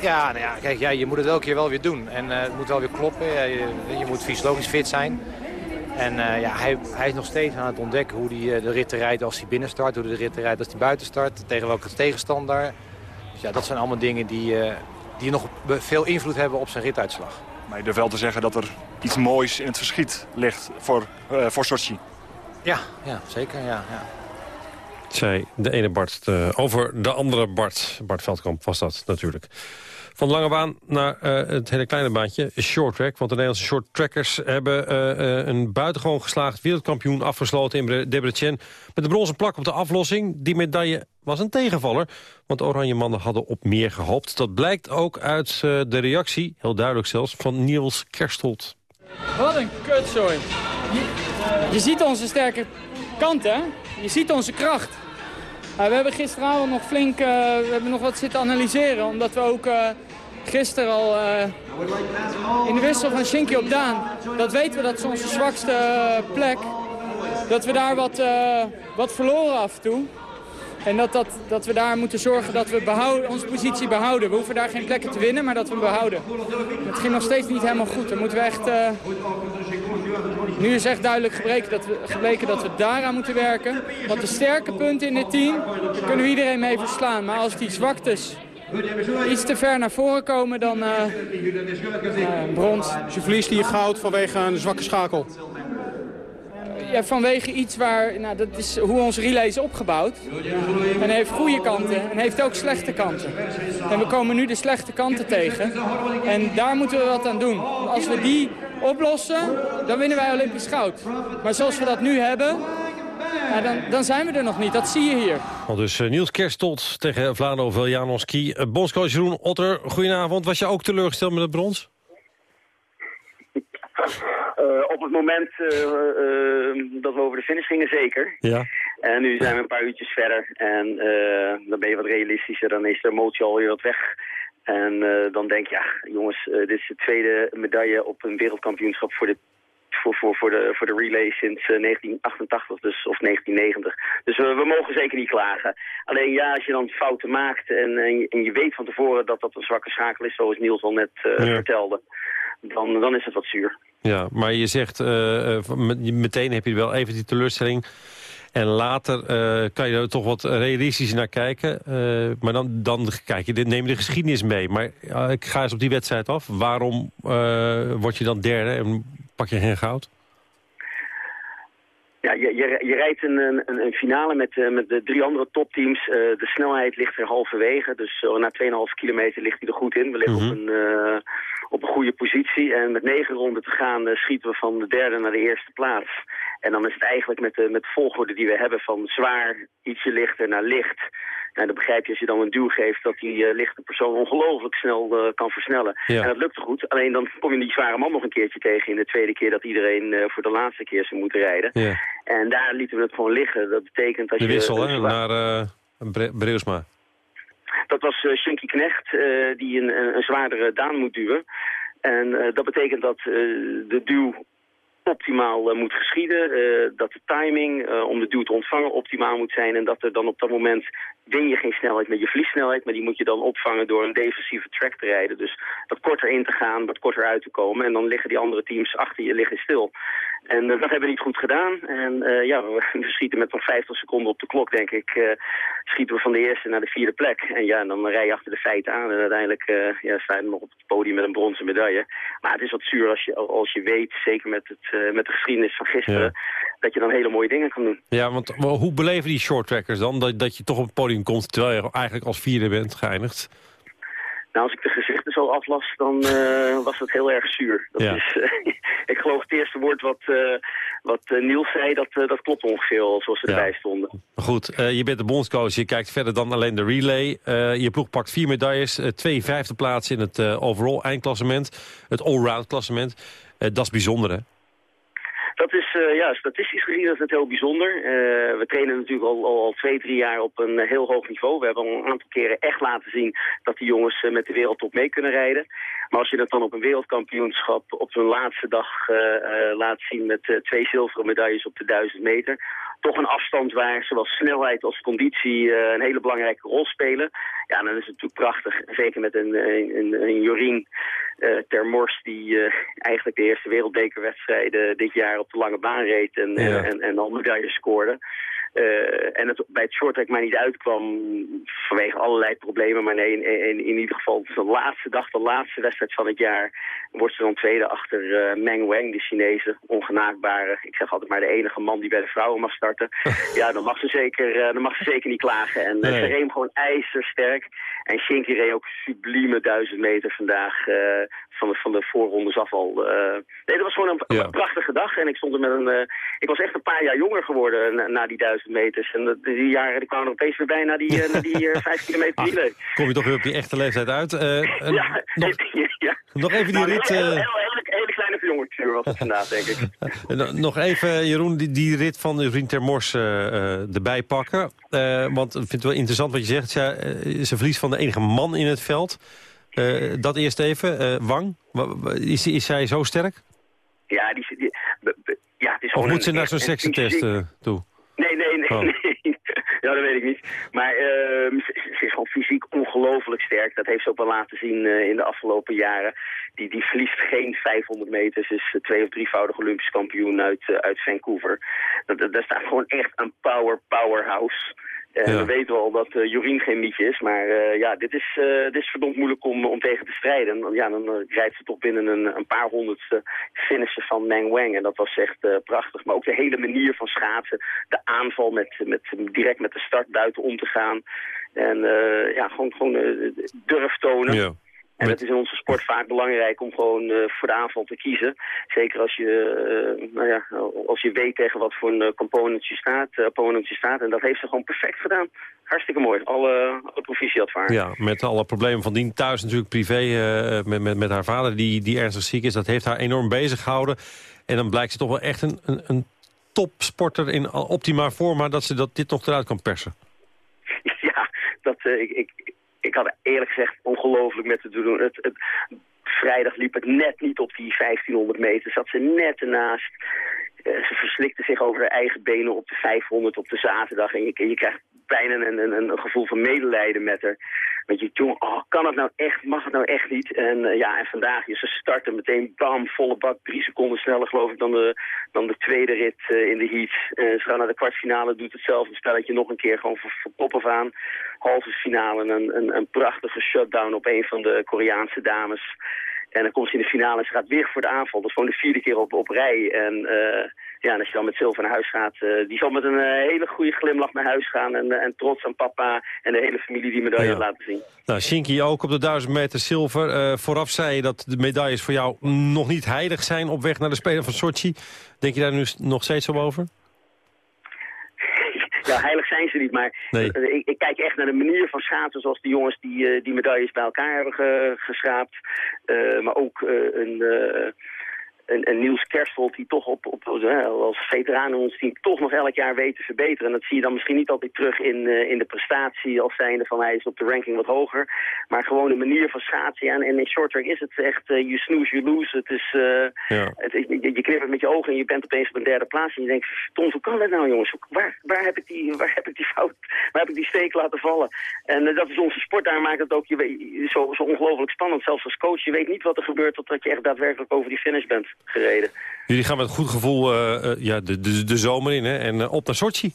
Ja, nou ja, kijk, ja, je moet het elke keer wel weer doen. En uh, het moet wel weer kloppen. je, je, moet fysiologisch fit zijn. En uh, ja, hij, hij, is nog steeds aan het ontdekken hoe hij de ritten rijdt als hij binnen start. Hoe hij de ritten rijdt als hij buiten start. Tegen welke tegenstander. Dus ja, dat zijn allemaal dingen die, die nog veel invloed hebben op zijn rituitslag. Maar je durft wel te zeggen dat er iets moois in het verschiet ligt voor, voor Sochi. Ja, ja zeker. Ja, ja zei de ene Bart uh, over de andere Bart. Bart Veldkamp was dat natuurlijk. Van lange baan naar uh, het hele kleine baantje, short track. Want de Nederlandse short trackers hebben uh, een buitengewoon geslaagd wereldkampioen afgesloten in Debrecen. Met de bronzen plak op de aflossing. Die medaille was een tegenvaller, want Oranje Mannen hadden op meer gehoopt. Dat blijkt ook uit de reactie, heel duidelijk zelfs, van Niels Kerstold. Wat een kutzooi. je ziet onze sterke kant, hè? Je ziet onze kracht. We hebben gisteravond nog flink we hebben nog wat zitten analyseren. Omdat we ook gisteren al in de wissel van Shinky op Daan... dat weten we, dat is onze zwakste plek. Dat we daar wat, wat verloren af en toe. En dat, dat, dat we daar moeten zorgen dat we behouden, onze positie behouden. We hoeven daar geen plekken te winnen, maar dat we hem behouden. Het ging nog steeds niet helemaal goed. Dan moeten we echt... Uh... Nu is echt duidelijk gebleken dat, we, gebleken dat we daaraan moeten werken. Want de sterke punten in het team kunnen we iedereen mee verslaan. Maar als die zwaktes iets te ver naar voren komen, dan uh, uh, brons. Je verliest hier goud vanwege een zwakke schakel ja, vanwege iets waar, nou, dat is hoe ons relay is opgebouwd. En heeft goede kanten en heeft ook slechte kanten. En we komen nu de slechte kanten tegen. En daar moeten we wat aan doen. Als we die oplossen, dan winnen wij Olympisch goud. Maar zoals we dat nu hebben, ja, dan, dan, zijn we er nog niet. Dat zie je hier. Al dus uh, Niels Kerstold tegen Vlado Veljanowski. Uh, bondscoach Jeroen Otter, goedenavond. Was je ook teleurgesteld met het brons? Uh, op het moment uh, uh, dat we over de finish gingen, zeker. Ja. En nu zijn we een paar uurtjes verder. En dan ben je wat realistischer, dan is de emotie alweer wat weg. En dan denk je, ja, jongens, dit is de tweede medaille op een wereldkampioenschap voor de voor, voor, voor, de, voor de relay sinds 1988 dus, of 1990. Dus we, mogen zeker niet klagen. Alleen ja, als je dan fouten maakt en, en, je, en je weet van tevoren dat dat een zwakke schakel is, zoals Niels al net ja. vertelde, dan, dan is het wat zuur. Ja, maar je zegt uh, meteen heb je wel even die teleurstelling. En later uh, kan je er toch wat realistisch naar kijken. Uh, maar dan, dan kijk je, neem je de geschiedenis mee. Maar ik ga eens op die wedstrijd af. Waarom word je dan derde en pak je geen goud? Ja, je, je, je rijdt een, een, een finale met, met de drie andere topteams. De snelheid ligt er halverwege, dus na 2,5 kilometer ligt hij er goed in. We liggen mm -hmm. op, een, op een goede positie en met negen ronden te gaan schieten we van de derde naar de eerste plaats. En dan is het eigenlijk met de, met de volgorde die we hebben van zwaar, ietsje lichter naar licht... En dan begrijp je als je dan een duw geeft dat die uh, lichte persoon ongelooflijk snel uh, kan versnellen. Ja. En dat lukt goed. Alleen dan kom je die zware man nog een keertje tegen in de tweede keer dat iedereen uh, voor de laatste keer zou moeten rijden. Ja. En daar lieten we het gewoon liggen. Dat betekent dat de je... wissel hè, naar Bre Breusma. Dat was Shinky Knecht die een, een, zwaardere Daan moet duwen. En dat betekent dat de duw optimaal moet geschieden. Dat de timing om de duw te ontvangen optimaal moet zijn. En dat er dan op dat moment win je geen snelheid met je verliessnelheid. Maar die moet je dan opvangen door een defensieve track te rijden. Dus wat korter in te gaan, wat korter uit te komen. En dan liggen die andere teams achter je liggen stil. En dat hebben we niet goed gedaan. En ja, we, schieten met nog 50 seconden op de klok, denk ik. schieten we van de eerste naar de vierde plek. En ja, dan rij je achter de feiten aan. En uiteindelijk ja, sta je nog op het podium met een bronzen medaille. Maar het is wat zuur als je, als je weet, zeker met het met de geschiedenis van gisteren... dat je dan hele mooie dingen kan doen. Ja, want hoe beleven die shorttrackers dan? Dat, dat je toch op het podium komt terwijl je eigenlijk als vierde bent geëindigd? Nou, als ik de gezichten zo aflas, dan uh, was het heel erg zuur. Dat ja. is, uh, ik geloof het eerste woord wat, uh, wat Niels zei, dat, dat klopt ongeveer zoals ze ja. erbij stonden. Goed, je bent de bondscoach, je kijkt verder dan alleen de relay. je ploeg pakt vier medailles, twee vijfde plaatsen in het overall eindklassement. Het allround klassement. dat is bijzonder, hè? Dat is, uh, ja, statistisch gezien is het heel bijzonder. Uh, we trainen natuurlijk al, al, twee, drie jaar op een heel hoog niveau. We hebben al een aantal keren echt laten zien dat die jongens met de wereldtop mee kunnen rijden. Maar als je dat dan op een wereldkampioenschap op hun laatste dag laat zien met twee zilveren medailles op de 1000 meter toch een afstand waar zowel snelheid als conditie een hele belangrijke rol spelen. Ja, dan is het natuurlijk prachtig. Zeker met een, een, een Jorien uh, Termors die eigenlijk de eerste wereldbekerwedstrijden dit jaar op de lange baan reed en, ja. en, en al medailles scoorde. Uh, en het bij het shorttrack maar niet uitkwam vanwege allerlei problemen. Maar nee, in, in, in ieder geval de laatste dag, de laatste wedstrijd van het jaar... wordt ze dan tweede achter uh, Meng Wang, de Chinese, ongenaakbare. Ik zeg altijd maar de enige man die bij de vrouwen mag starten. ja, dan mag ze zeker, uh, dan mag ze zeker niet klagen. En nee. ze reed gewoon ijzersterk. En Shinky reed ook sublieme duizend meter vandaag van, de, van de voorrondes af al. nee, dat was gewoon een, Ja. een prachtige dag. En ik stond er met een... ik was echt een paar jaar jonger geworden na, na die duizend meters. En dat- die jaren die kwamen er opeens weer bij na die, eh, na die eh, vijf kilometer relay. Kom je toch weer op die echte leeftijd uit. Eh, Ja, nog, ja. nog even die Nou, rit... Hele, kleine jongen. uur was het vandaag, denk ik. Nog even, Jeroen, die, die rit van Jeroen Termors uh, erbij pakken. Uh, want ik vind het wel interessant wat je zegt. Ja, ze verliest van de enige man in het veld. dat eerst even. Wang, is, is zij zo sterk? Ja, die, die, ja het is of moet ze naar zo'n seksentest toe? Nee, nee. Oh. nee. ja, dat weet ik niet. Maar uh, ze, is gewoon fysiek ongelooflijk sterk. Dat heeft ze ook wel laten zien uh, in de afgelopen jaren. Die, die verliest geen 500 meter. Ze is twee- of drievoudig Olympisch kampioen uit, uh, uit Vancouver. Dat, dat, staat gewoon echt een power powerhouse. Ja. We weten wel dat uh, Jorien geen mietje is, maar uh, ja, dit is, dit is verdomd moeilijk om, om tegen te strijden. Ja, dan rijdt ze toch binnen een, een paar honderdste finishen van Meng Wang. En dat was echt prachtig. Maar ook de hele manier van schaatsen, de aanval met, met, direct met de start buiten om te gaan. En ja, gewoon, gewoon durf tonen. Ja. En het is in onze sport vaak belangrijk om gewoon uh, voor de aanval te kiezen. Zeker als je, uh, nou ja, als je weet tegen wat voor een uh, component je staat, opponent je staat. En dat heeft ze gewoon perfect gedaan. Hartstikke mooi. Alle, alle proficiat voor haar. Ja, met alle problemen van dien thuis natuurlijk privé met, met, met haar vader die, die ernstig ziek is. Dat heeft haar enorm bezig gehouden. En dan blijkt ze toch wel echt een, een, een topsporter in optima forma dat ze dat, dit nog eruit kan persen. Ja, dat, ik, ik, ik had eerlijk gezegd ongelooflijk met te doen. Het, het, vrijdag liep het net niet op die 1500 meter. Zat ze net ernaast. Uh, ze verslikte zich over haar eigen benen op de 500 op de zaterdag. En je, je krijgt bijna een, een, gevoel van medelijden met haar. Want je jongen, oh, kan het nou echt, mag het nou echt niet? En uh, ja, en vandaag, ze starten meteen, bam, volle bak, drie seconden sneller geloof ik dan de, dan de tweede rit uh, in de heat. Uh, ze gaan naar de kwartfinale, doet hetzelfde spelletje nog een keer, gewoon voor, af aan. Halve finale, een, een, een prachtige shutdown op een van de Koreaanse dames. En dan komt ze in de finale en ze gaat weer voor de aanval. Dat is gewoon de vierde keer op, op rij. En uh, ja, en als je dan met zilver naar huis gaat, uh, die zal met een uh, hele goede glimlach naar huis gaan. En, en trots aan papa en de hele familie die medaille ja. laten zien. Nou, Shinky ook op de 1000 meter zilver. vooraf zei je dat de medailles voor jou nog niet heilig zijn op weg naar de Spelen van Sochi. Denk je daar nu nog steeds zo over? Ja, heilig zijn ze niet, maar nee. ik, ik, kijk echt naar de manier van schaatsen zoals die jongens die, uh, die medailles bij elkaar hebben ge, geschraapt. Uh, maar ook een, een, een Niels Kerstelt die toch op, op, als veteraan in ons team toch nog elk jaar weet te verbeteren. En dat zie je dan misschien niet altijd terug in, in de prestatie als zijnde van hij is op de ranking wat hoger. Maar gewoon de manier van schaatsen. Ja, en, en in shorttrack is het echt you snooze, you lose. Het is, ja. het, je, je knippert met je ogen en je bent opeens op een derde plaats. En je denkt, Tom, hoe kan dat nou jongens? Waar, waar, heb ik die, waar heb ik die fout, waar heb ik die steek laten vallen? En uh, dat is onze sport, daar maakt het ook je zo, zo ongelooflijk spannend. Zelfs als coach, je weet niet wat er gebeurt totdat je echt daadwerkelijk over die finish bent gereden. Jullie gaan met goed gevoel uh, uh, ja, de, de, de zomer in hè? en op naar Sochi.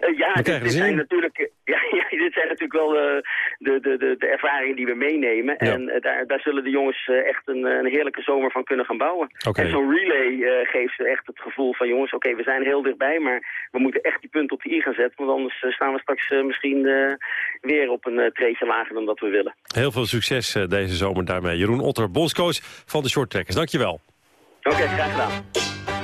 Uh, ja, dit, dit zijn natuurlijk, ja, ja, dit zijn natuurlijk wel de, de, de, de ervaringen die we meenemen. Ja. En daar, daar zullen de jongens echt een, een heerlijke zomer van kunnen gaan bouwen. Okay. En zo'n relay geeft echt het gevoel van jongens, oké, okay, we zijn heel dichtbij, maar we moeten echt die punt op de i gaan zetten. Want anders staan we straks misschien weer op een treetje lager dan dat we willen. Heel veel succes deze zomer daarmee. Jeroen Otter, bondscoach van de Short Trackers. Dankjewel. Oké, okay, graag gedaan.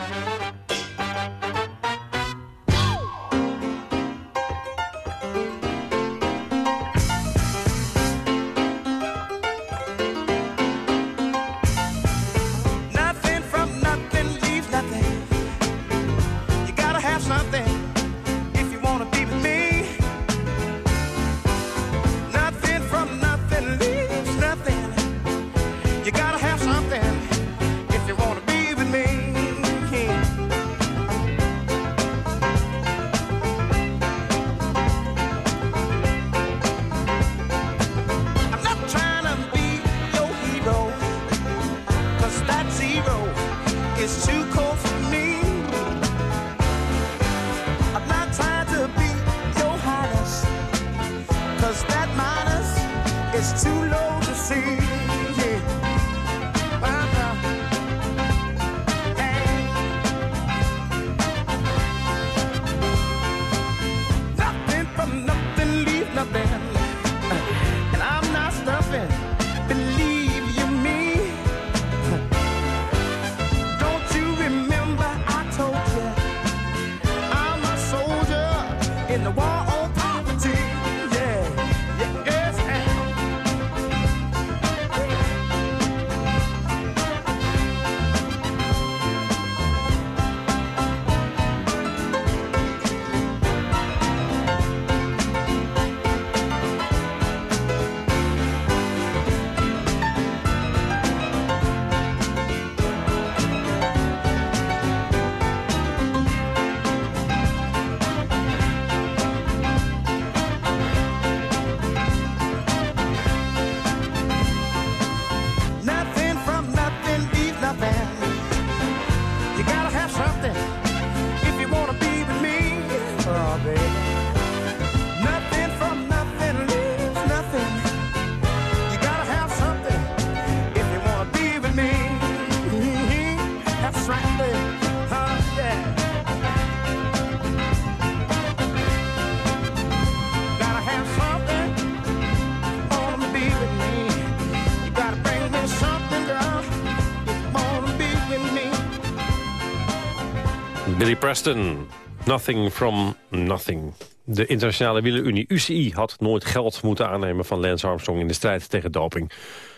Preston, Nothing from Nothing. De internationale wielerunie UCI had nooit geld moeten aannemen van Lance Armstrong in de strijd tegen doping.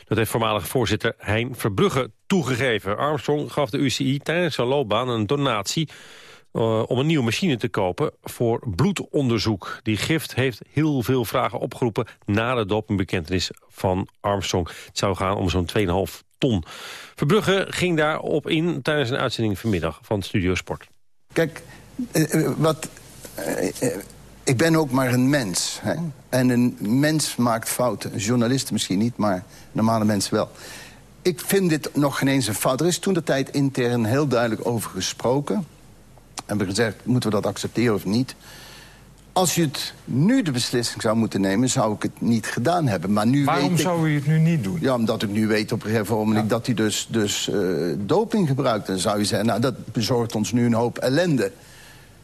Dat heeft voormalig voorzitter Hein Verbrugge toegegeven. Armstrong gaf de UCI tijdens zijn loopbaan een donatie uh, om een nieuwe machine te kopen voor bloedonderzoek. Die gift heeft heel veel vragen opgeroepen na de dopingbekentenis van Armstrong. Het zou gaan om zo'n 2,5 ton. Verbrugge ging daarop in tijdens een uitzending vanmiddag van Studio Sport. Kijk, uh, wat... Uh, ik ben ook maar een mens. Hè? En een mens maakt fouten. Journalisten misschien niet, maar normale mensen wel. Ik vind dit nog geen eens een fout. Er is toen de tijd intern heel duidelijk over gesproken. En we gezegd, moeten we dat accepteren of niet? Als je het nu de beslissing zou moeten nemen, zou ik het niet gedaan hebben. Maar nu Waarom weet ik, zou u het nu niet doen? Ja, omdat ik nu weet op een gegeven moment ja. dat hij dus, dus uh, doping gebruikt. Dan zou je zeggen, nou, dat bezorgt ons nu een hoop ellende.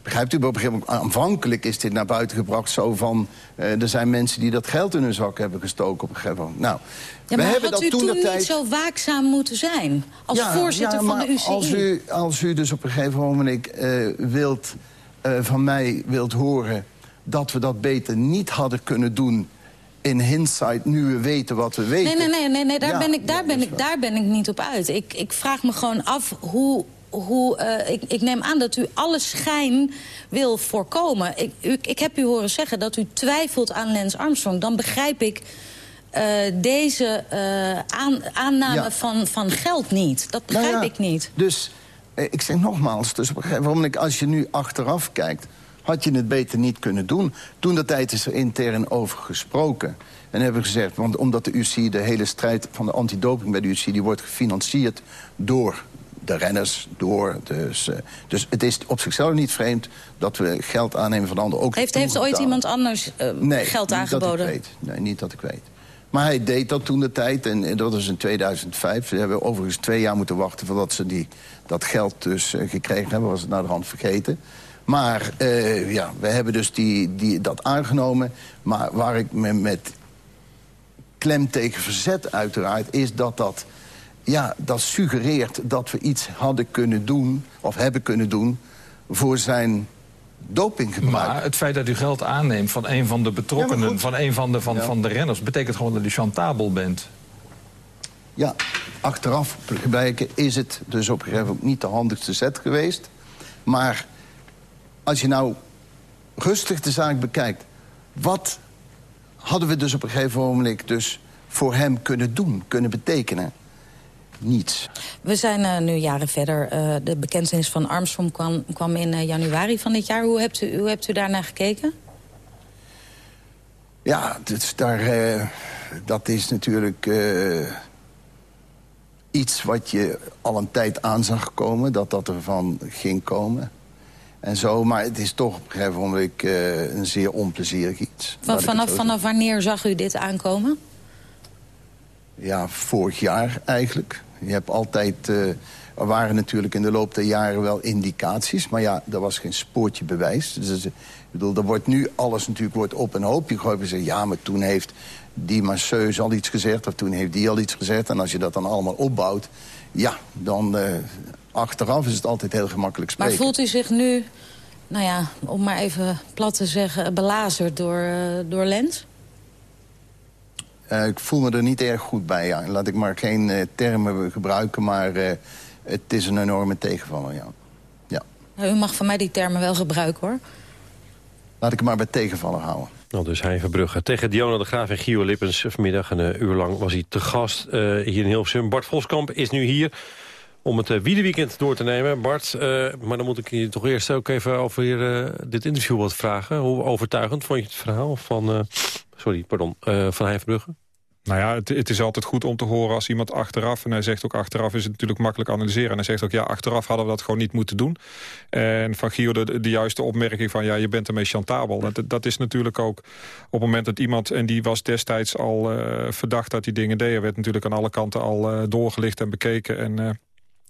Begrijpt u? Op een gegeven moment, aanvankelijk is dit naar buiten gebracht zo van... Uh, er zijn mensen die dat geld in hun zak hebben gestoken op een gegeven moment. Nou, ja, maar we hebben had dat u toen, toen tijd... niet zo waakzaam moeten zijn? Als ja, voorzitter ja, van de UCI? Als u, als u dus op een gegeven moment uh, wilt, uh, van mij wilt horen... dat we dat beter niet hadden kunnen doen in hindsight, nu we weten wat we weten. Nee, nee, nee, nee, nee daar, ja, ben ik, daar, ben ik, daar ben ik niet op uit. Ik, ik vraag me gewoon af hoe hoe, uh, ik, ik, neem aan dat u alle schijn wil voorkomen. Ik, u, ik, heb u horen zeggen dat u twijfelt aan Lance Armstrong. Dan begrijp ik uh, deze uh, aan, aanname ja. van, van geld niet. Dat begrijp nou ja, ik niet. Dus ik zeg nogmaals, dus gegeven moment, als je nu achteraf kijkt... had je het beter niet kunnen doen. Toen de tijd is er intern over gesproken. En hebben we gezegd, want omdat de UCI, de hele strijd van de antidoping bij de UCI... die wordt gefinancierd door de renners door. Dus, uh, dus het is op zichzelf niet vreemd dat we geld aannemen van anderen. Ook heeft, heeft ooit iemand anders uh, nee, geld aangeboden? Nee, Nee, niet dat ik weet. Maar hij deed dat toen de tijd en, en dat was in 2005. Ze hebben overigens twee jaar moeten wachten voordat ze die, dat geld dus uh, gekregen hebben. Was het naar de hand vergeten. Maar uh, ja, we hebben dus die, die, dat aangenomen. Maar waar ik me met klem tegen verzet uiteraard... is dat dat ja, dat suggereert dat we iets hadden kunnen doen... of hebben kunnen doen voor zijn dopinggebruik. Maar het feit dat u geld aanneemt van een van de betrokkenen... Ja, van een van de, van, ja. van de renners... betekent gewoon dat u chantabel bent. Ja, achteraf blijken is het dus op een gegeven moment niet de handigste zet geweest. Maar als je nou rustig de zaak bekijkt... wat hadden we dus op een gegeven moment dus voor hem kunnen doen, kunnen betekenen niets. We zijn uh, nu jaren verder. Uh, de bekentenis van Armstrong kwam, kwam in uh, januari van dit jaar. Hoe hebt u, hoe hebt u daarnaar gekeken? Ja, dus daar, dat is natuurlijk iets wat je al een tijd aan zag komen. Dat dat ervan ging komen. En zo, maar het is toch op een gegeven moment een zeer onplezierig iets. Van, vanaf, vanaf wanneer zag u dit aankomen? Ja, vorig jaar eigenlijk. Je hebt altijd... Uh, er waren natuurlijk in de loop der jaren wel indicaties. Maar ja, er was geen spoortje bewijs. Dus, ik bedoel, er wordt nu alles natuurlijk wordt op een hoopje gegooid. We zeggen, ja, maar toen heeft die masseuse al iets gezegd... of toen heeft die al iets gezegd. En als je dat dan allemaal opbouwt... ja, dan uh, achteraf is het altijd heel gemakkelijk spreken. Maar voelt u zich nu, nou ja, om maar even plat te zeggen... belazerd door, uh, door Lens? Uh, ik voel me er niet erg goed bij. Ja. Laat ik maar geen termen gebruiken, maar het is een enorme tegenvaller, ja. ja. Nou, u mag van mij die termen wel gebruiken, hoor. Laat ik het maar bij tegenvaller houden. Nou, dus Verbrugge tegen Diona de Graaf en Gio Lippens. Vanmiddag een uur lang was hij te gast hier in Hilversum. Bart Voskamp is nu hier om het uh, door te nemen. Bart, maar dan moet ik je toch eerst ook even over dit interview wat vragen. Hoe overtuigend vond je het verhaal van... sorry, pardon, van? Nou ja, het, het, is altijd goed om te horen als iemand achteraf... en hij zegt ook achteraf is het natuurlijk makkelijk analyseren... en hij zegt ook ja, achteraf hadden we dat gewoon niet moeten doen. En van Gio de, de juiste opmerking van ja, je bent ermee chantabel. Dat, dat is natuurlijk ook op het moment dat iemand... en die was destijds al uh, verdacht dat die dingen deed... werd natuurlijk aan alle kanten al uh, doorgelicht en bekeken... en uh,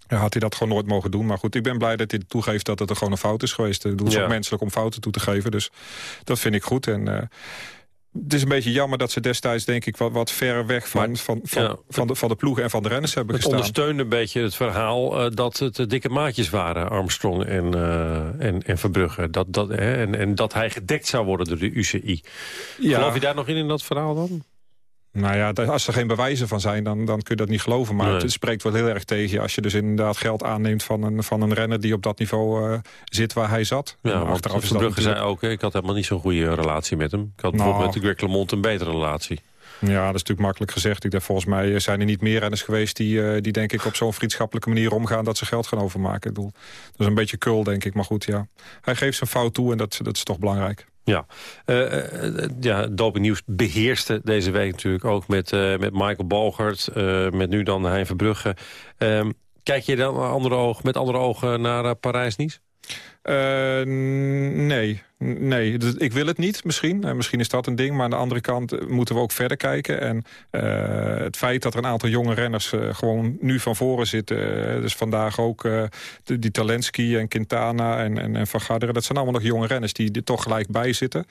ja, had hij dat gewoon nooit mogen doen. Maar goed, ik ben blij dat hij toegeeft dat het er gewoon een fout is geweest. Het is ja. ook menselijk om fouten toe te geven. Dus dat vind ik goed. En het is een beetje jammer dat ze destijds denk ik wat, wat ver weg van, van, van, van, de, van de ploegen en van de renners hebben Het gestaan. ondersteunde een beetje het verhaal eh, dat het dikke maatjes waren, Armstrong en, eh, en, en Verbrugge. Dat, dat, hè, en, en dat hij gedekt zou worden door de UCI. Ja. Geloof je daar nog in, in dat verhaal dan? Nou ja, als er geen bewijzen van zijn, dan, dan kun je dat niet geloven. Maar Nee. het spreekt wel heel erg tegen je als je dus inderdaad geld aanneemt van een, van een renner die op dat niveau eh, zit waar hij zat. Ja, En want achteraf is dat zei ook, ik had helemaal niet zo'n goede relatie met hem. Ik had Nou. bijvoorbeeld met Greg LeMond een betere relatie. Ja, dat is natuurlijk makkelijk gezegd. Ik denk, volgens mij zijn er niet meer renners geweest... die, eh, die denk ik op zo'n vriendschappelijke manier omgaan... dat ze geld gaan overmaken. Ik bedoel, dat is een beetje kul, denk ik. Maar goed, ja. Hij geeft zijn fout toe en dat, dat is toch belangrijk. Ja, Eh, eh, ja dopingnieuws beheerste deze week natuurlijk ook met, met Michael Bogert, met nu dan Hein Verbrugge. Ehm, kijk je dan andere oog, met andere ogen naar Parijs-Nice? Nee, nee. Ik wil het niet, misschien. Eh, misschien is dat een ding. Maar aan de andere kant eh, moeten we ook verder kijken. En eh, het feit dat er een aantal jonge renners gewoon nu van voren zitten. dus vandaag ook die Talensky en Quintana en, en, en Van Garderen. Dat zijn allemaal nog jonge renners die er toch gelijk bij zitten.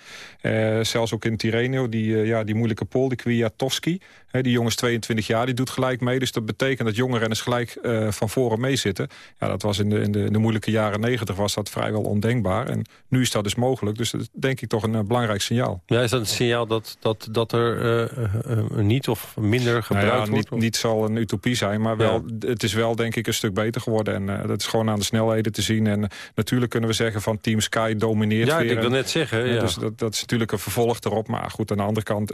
Zelfs ook in Tirreno, die, ja, die moeilijke pol, die Kwiatkowski. Hè, die jongens 22 jaar, die doet gelijk mee. Dus dat betekent dat jonge renners gelijk eh, van voren meezitten. Ja, dat was in de, in, de, in de moeilijke jaren 90 was dat vrijwel ondenkbaar. En nu is dat dus mogelijk. Dus dat is denk ik toch een eh, belangrijk signaal. Ja, is dat een signaal dat, dat, dat er eh, niet of minder gebruikt Nou ja, wordt? niet, niet zal een utopie zijn, maar wel, het is wel denk ik een stuk beter geworden. En dat is gewoon aan de snelheden te zien. En natuurlijk kunnen we zeggen van Team Sky domineert Ja, weer. ik wil net zeggen, ja. Dus dat, dat is natuurlijk een vervolg erop. Maar goed, aan de andere kant...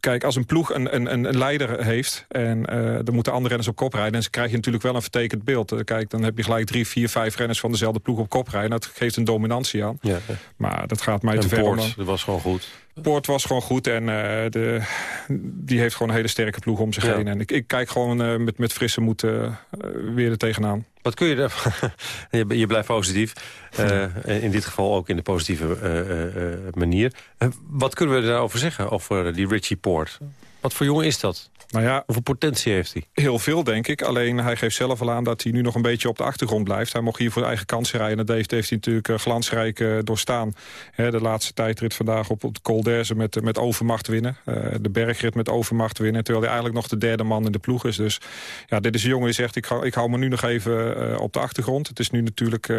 eh, Kijk, als een ploeg een, een, een leider heeft en eh er moeten andere renners op kop rijden... dan krijg je natuurlijk wel een vertekend beeld. Eh, Kijk, dan heb je gelijk drie, vier, vijf renners van dezelfde ploeg op kop rijden. Dat geeft een dominantie aan. Ja. Maar dat gaat mij En te ver. Poort, dan- dat was gewoon goed. Poort was gewoon goed en eh, de, die heeft gewoon een hele sterke ploeg om zich Ja. heen. En ik, ik kijk gewoon eh, met, met frisse moed eh, weer er tegenaan. Wat kun je daar... je, je blijft positief. In dit geval ook in de positieve manier. Wat kunnen we daarover zeggen, over die Richie Poort? Wat voor jongen is dat? Nou ja, Hoeveel potentie heeft hij? Heel veel, denk ik. Alleen hij geeft zelf al aan dat hij nu nog een beetje op de achtergrond blijft. Hij mocht hier voor eigen kansen rijden. Dat heeft, heeft hij natuurlijk eh, glansrijk eh, doorstaan. De laatste tijdrit vandaag op, op de Col d'Azur met, met overmacht winnen. Eh, de bergrit met overmacht winnen. Terwijl hij eigenlijk nog de derde man in de ploeg is. Dus ja, dit is een jongen die zegt, ik, ga, ik hou me nu nog even op de achtergrond. Het is nu natuurlijk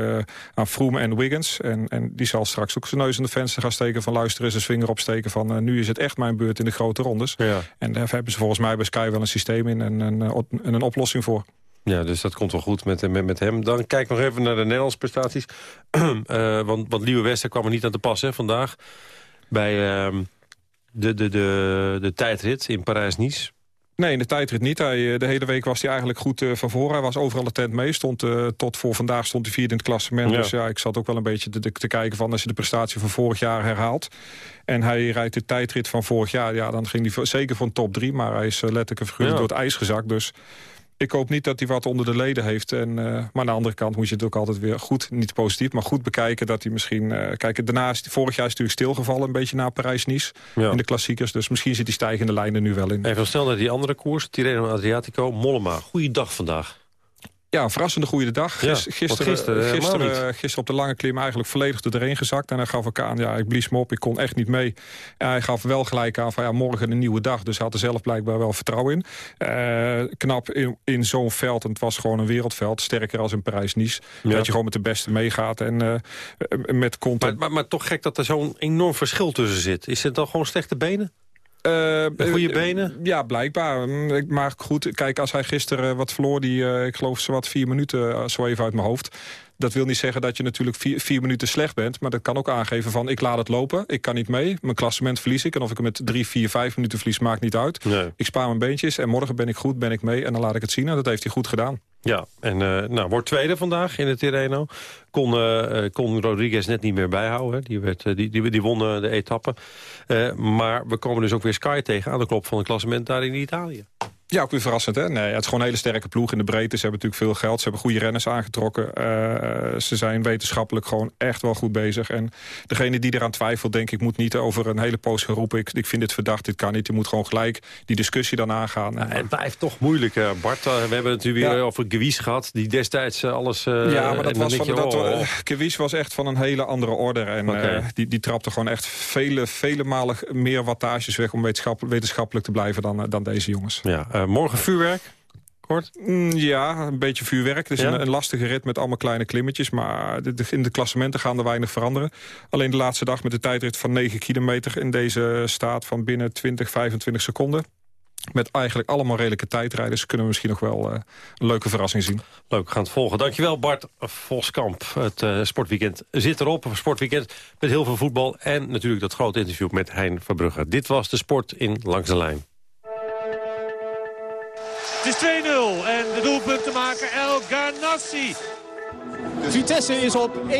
aan Froome en Wiggins. En, en die zal straks ook zijn neus in de venster gaan steken van luisteren. Zijn vinger opsteken van nu is het echt mijn beurt in de grote rondes. Ja. En daar hebben ze volgens mij bij Sky wel een systeem in en, en, eh, een oplossing voor. Ja, dus dat komt wel goed met, met, met hem. Dan kijk nog even naar de Nederlandse prestaties. Eh, want, want Liewe Wester kwam er niet aan te pas hè, vandaag. Bij ehm, de, de, de, de tijdrit in Parijs-Nice. Nee, in de tijdrit niet. Hij, eh, de hele week was hij eigenlijk goed eh, van voor. Hij was overal attent mee. Stond, eh, tot voor vandaag stond hij vierde in het klassement. Ja. Dus ja, ik zat ook wel een beetje te, te kijken van... als je de prestatie van vorig jaar herhaalt... en hij rijdt de tijdrit van vorig jaar... ja, dan ging hij zeker voor een top drie. Maar hij is letterlijk en figuurlijk Ja. door het ijs gezakt. Dus ik hoop niet dat hij wat onder de leden heeft. En, eh, maar aan de andere kant moet je het ook altijd weer goed, niet positief... maar goed bekijken dat hij misschien... eh kijk, daarna is, vorig jaar is hij natuurlijk stilgevallen... een beetje na Parijs-Nice Ja. in de klassiekers. Dus misschien zit die stijgende lijnen nu wel in. Even snel naar die andere koers. Tirreno Adriatico, Mollema. Goeiedag vandaag. Ja, een verrassende goede dag. Gis- gisteren, gisteren gisteren, op de lange klim eigenlijk volledig er doorheen gezakt. En hij gaf ook aan, ja, ik blies me op, ik kon echt niet mee. En hij gaf wel gelijk aan van, ja, morgen een nieuwe dag. Dus hij had er zelf blijkbaar wel vertrouwen in. Eh, knap in, in zo'n veld, en het was gewoon een wereldveld. Sterker als in Parijs-Nice. Ja. Dat je gewoon met de beste meegaat. En eh, met Maar, content... maar, maar toch gek dat er zo'n enorm verschil tussen zit. Is het dan gewoon slechte benen? Goede benen? Ja, blijkbaar. Mm, ik- Maar goed, kijk, als hij gisteren wat verloor... die, eh, ik geloof zo wat vier minuten, eh, zo even uit mijn hoofd... Dat wil niet zeggen dat je natuurlijk vier, vier minuten slecht bent. Maar dat kan ook aangeven van ik laat het lopen. Ik kan niet mee. Mijn klassement verlies ik. En of ik hem met drie, vier, vijf minuten verlies maakt niet uit. Nee. Ik spaar mijn beentjes. En morgen ben ik goed, ben ik mee. En dan laat ik het zien. En dat heeft hij goed gedaan. Ja, en eh, nou, wordt tweede vandaag in het Tirreno. Kon, eh, eh, kon Rodriguez net niet meer bijhouden. Die, werd, die, die, die won de etappe. Maar we komen dus ook weer Sky tegen aan de klop van het klassement daar in Italië. Ja, ook weer verrassend. Hè? Nee, het is gewoon een hele sterke ploeg in de breedte. Ze hebben natuurlijk veel geld. Ze hebben goede renners aangetrokken. Uh, ze zijn wetenschappelijk gewoon echt wel goed bezig. En degene die eraan twijfelt, denk ik, moet niet over een hele poos gaan roepen. Ik, ik vind dit verdacht, dit kan niet. Je moet gewoon gelijk die discussie dan aangaan. Ja, het blijft toch moeilijk, uh, Bart. Uh, we hebben het natuurlijk weer over Gewies gehad. Die destijds alles... ja, maar dat was, van, dat, oh. Was echt van een hele andere orde. En okay. die, die trapte gewoon echt vele, vele malen meer wattages weg... om wetenschappelijk, wetenschappelijk te blijven dan, dan deze jongens. Ja, morgen vuurwerk? Kort? Mm, ja, een beetje vuurwerk. Het is ja? een, een, lastige rit met allemaal kleine klimmetjes. Maar de, de, in de klassementen gaan er weinig veranderen. Alleen de laatste dag met de tijdrit van 9 kilometer... in deze staat van binnen 20, 25 seconden. Met eigenlijk allemaal redelijke tijdrijders... kunnen we misschien nog wel uh, een leuke verrassing zien. Leuk, we gaan het volgen. Dankjewel Bart Voskamp. Het uh, sportweekend zit erop. Een sportweekend met heel veel voetbal. En natuurlijk dat grote interview met Hein Verbrugge. Dit was de sport in Langs de Lijn. Het is 2-0 en de doelpunt maken El Garnassi. Vitesse is op 1-0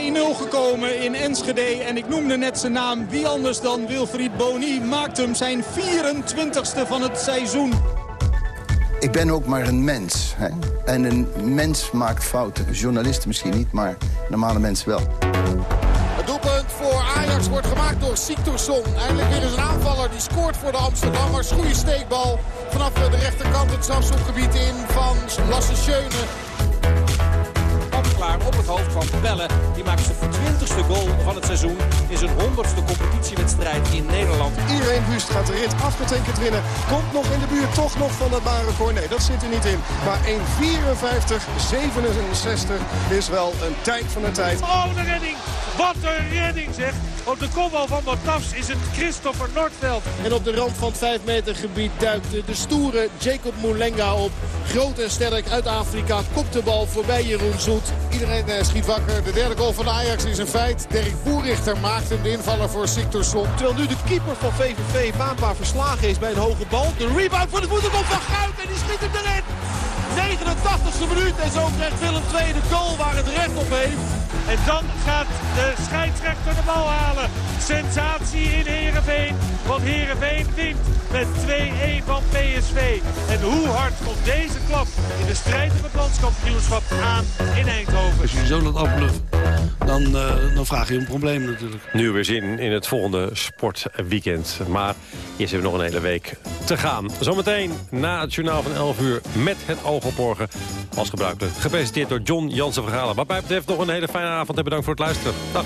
gekomen in Enschede. En ik noemde net zijn naam. Wie anders dan Wilfried Boni maakt hem zijn 24ste van het seizoen. Ik ben ook maar een mens. Hè? En een mens maakt fouten. Journalisten misschien niet, maar normale mensen wel. Het doelpunt voor Ajax wordt gemaakt door Siktorsson. Eindelijk weer eens een aanvaller die scoort voor de Amsterdammers. Goede steekbal vanaf de rechterkant het strafschopgebied in van Lasse Schöne klaar op het hoofd van Pelle. Die maakt zijn 20ste goal van het seizoen in zijn 100ste competitiewedstrijd in Nederland. Iedereen Wust gaat de rit afgetekend winnen. Komt nog in de buurt toch nog van dat baanrecord. Nee, dat zit er niet in. Maar 1.54.67 is wel een tijd van de tijd. Oh, de redding! Wat een redding zeg! Op de kopbal van Botafs is het Christopher Noordveld. En op de rand van het 5 meter gebied duikt de stoere Jacob Moulenga op. Groot en sterk uit Afrika. Kopt de bal voorbij Jeroen Zoet. Iedereen eh, schiet wakker. De derde goal van Ajax is een feit. Dirk Boerichter maakt hem de invaller voor Siktorsson. Terwijl nu de keeper van VVV maanbaar verslagen is bij een hoge bal. De rebound voor de voeten van Guit en die schiet hem erin. 89e minuut en zo krijgt Willem II de goal waar het recht op heeft. En dan gaat de scheidsrechter de bal halen. Sensatie in Heerenveen. Want Heerenveen wint met 2-1 van PSV. En hoe hard komt deze klap in de strijd om het landskampioenschap aan in Eindhoven? Als je zo laat afbluffen, dan, uh, dan vraag je een probleem natuurlijk. Nu weer zin in het volgende sportweekend. Maar eerst hebben we nog een hele week te gaan. Zometeen na het journaal van 11 uur met het oog op morgen. Als gebruikelijk gepresenteerd door John Jansen Verhalen. Wat mij betreft nog een hele fijne avond en bedankt voor het luisteren. Dag.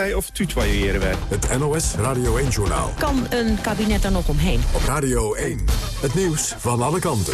wij of tutoyeren wij? Het NOS Radio 1-journaal. Kan een kabinet er nog omheen? Op Radio 1. Het nieuws van alle kanten.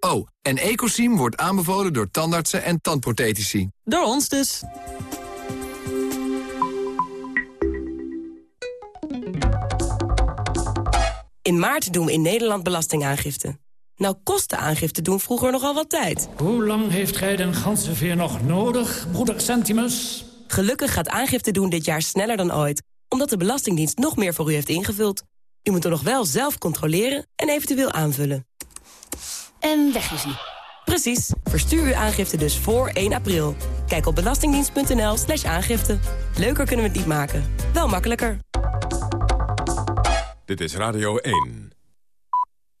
Oh, en Ecosim wordt aanbevolen door tandartsen en tandprothetici. Door ons dus. In maart doen we in Nederland belastingaangifte. Nou kost de aangifte doen vroeger nogal wat tijd. Hoe lang heeft gij den ganzenveer nog nodig, broeder Centimus? Gelukkig gaat aangifte doen dit jaar sneller dan ooit... omdat de Belastingdienst nog meer voor u heeft ingevuld. U moet er nog wel zelf controleren en eventueel aanvullen. En weg is hij. Precies. Verstuur uw aangifte dus voor 1 april. Kijk op belastingdienst.nl slash aangifte. Leuker kunnen we het niet maken. Wel makkelijker. Dit is Radio 1.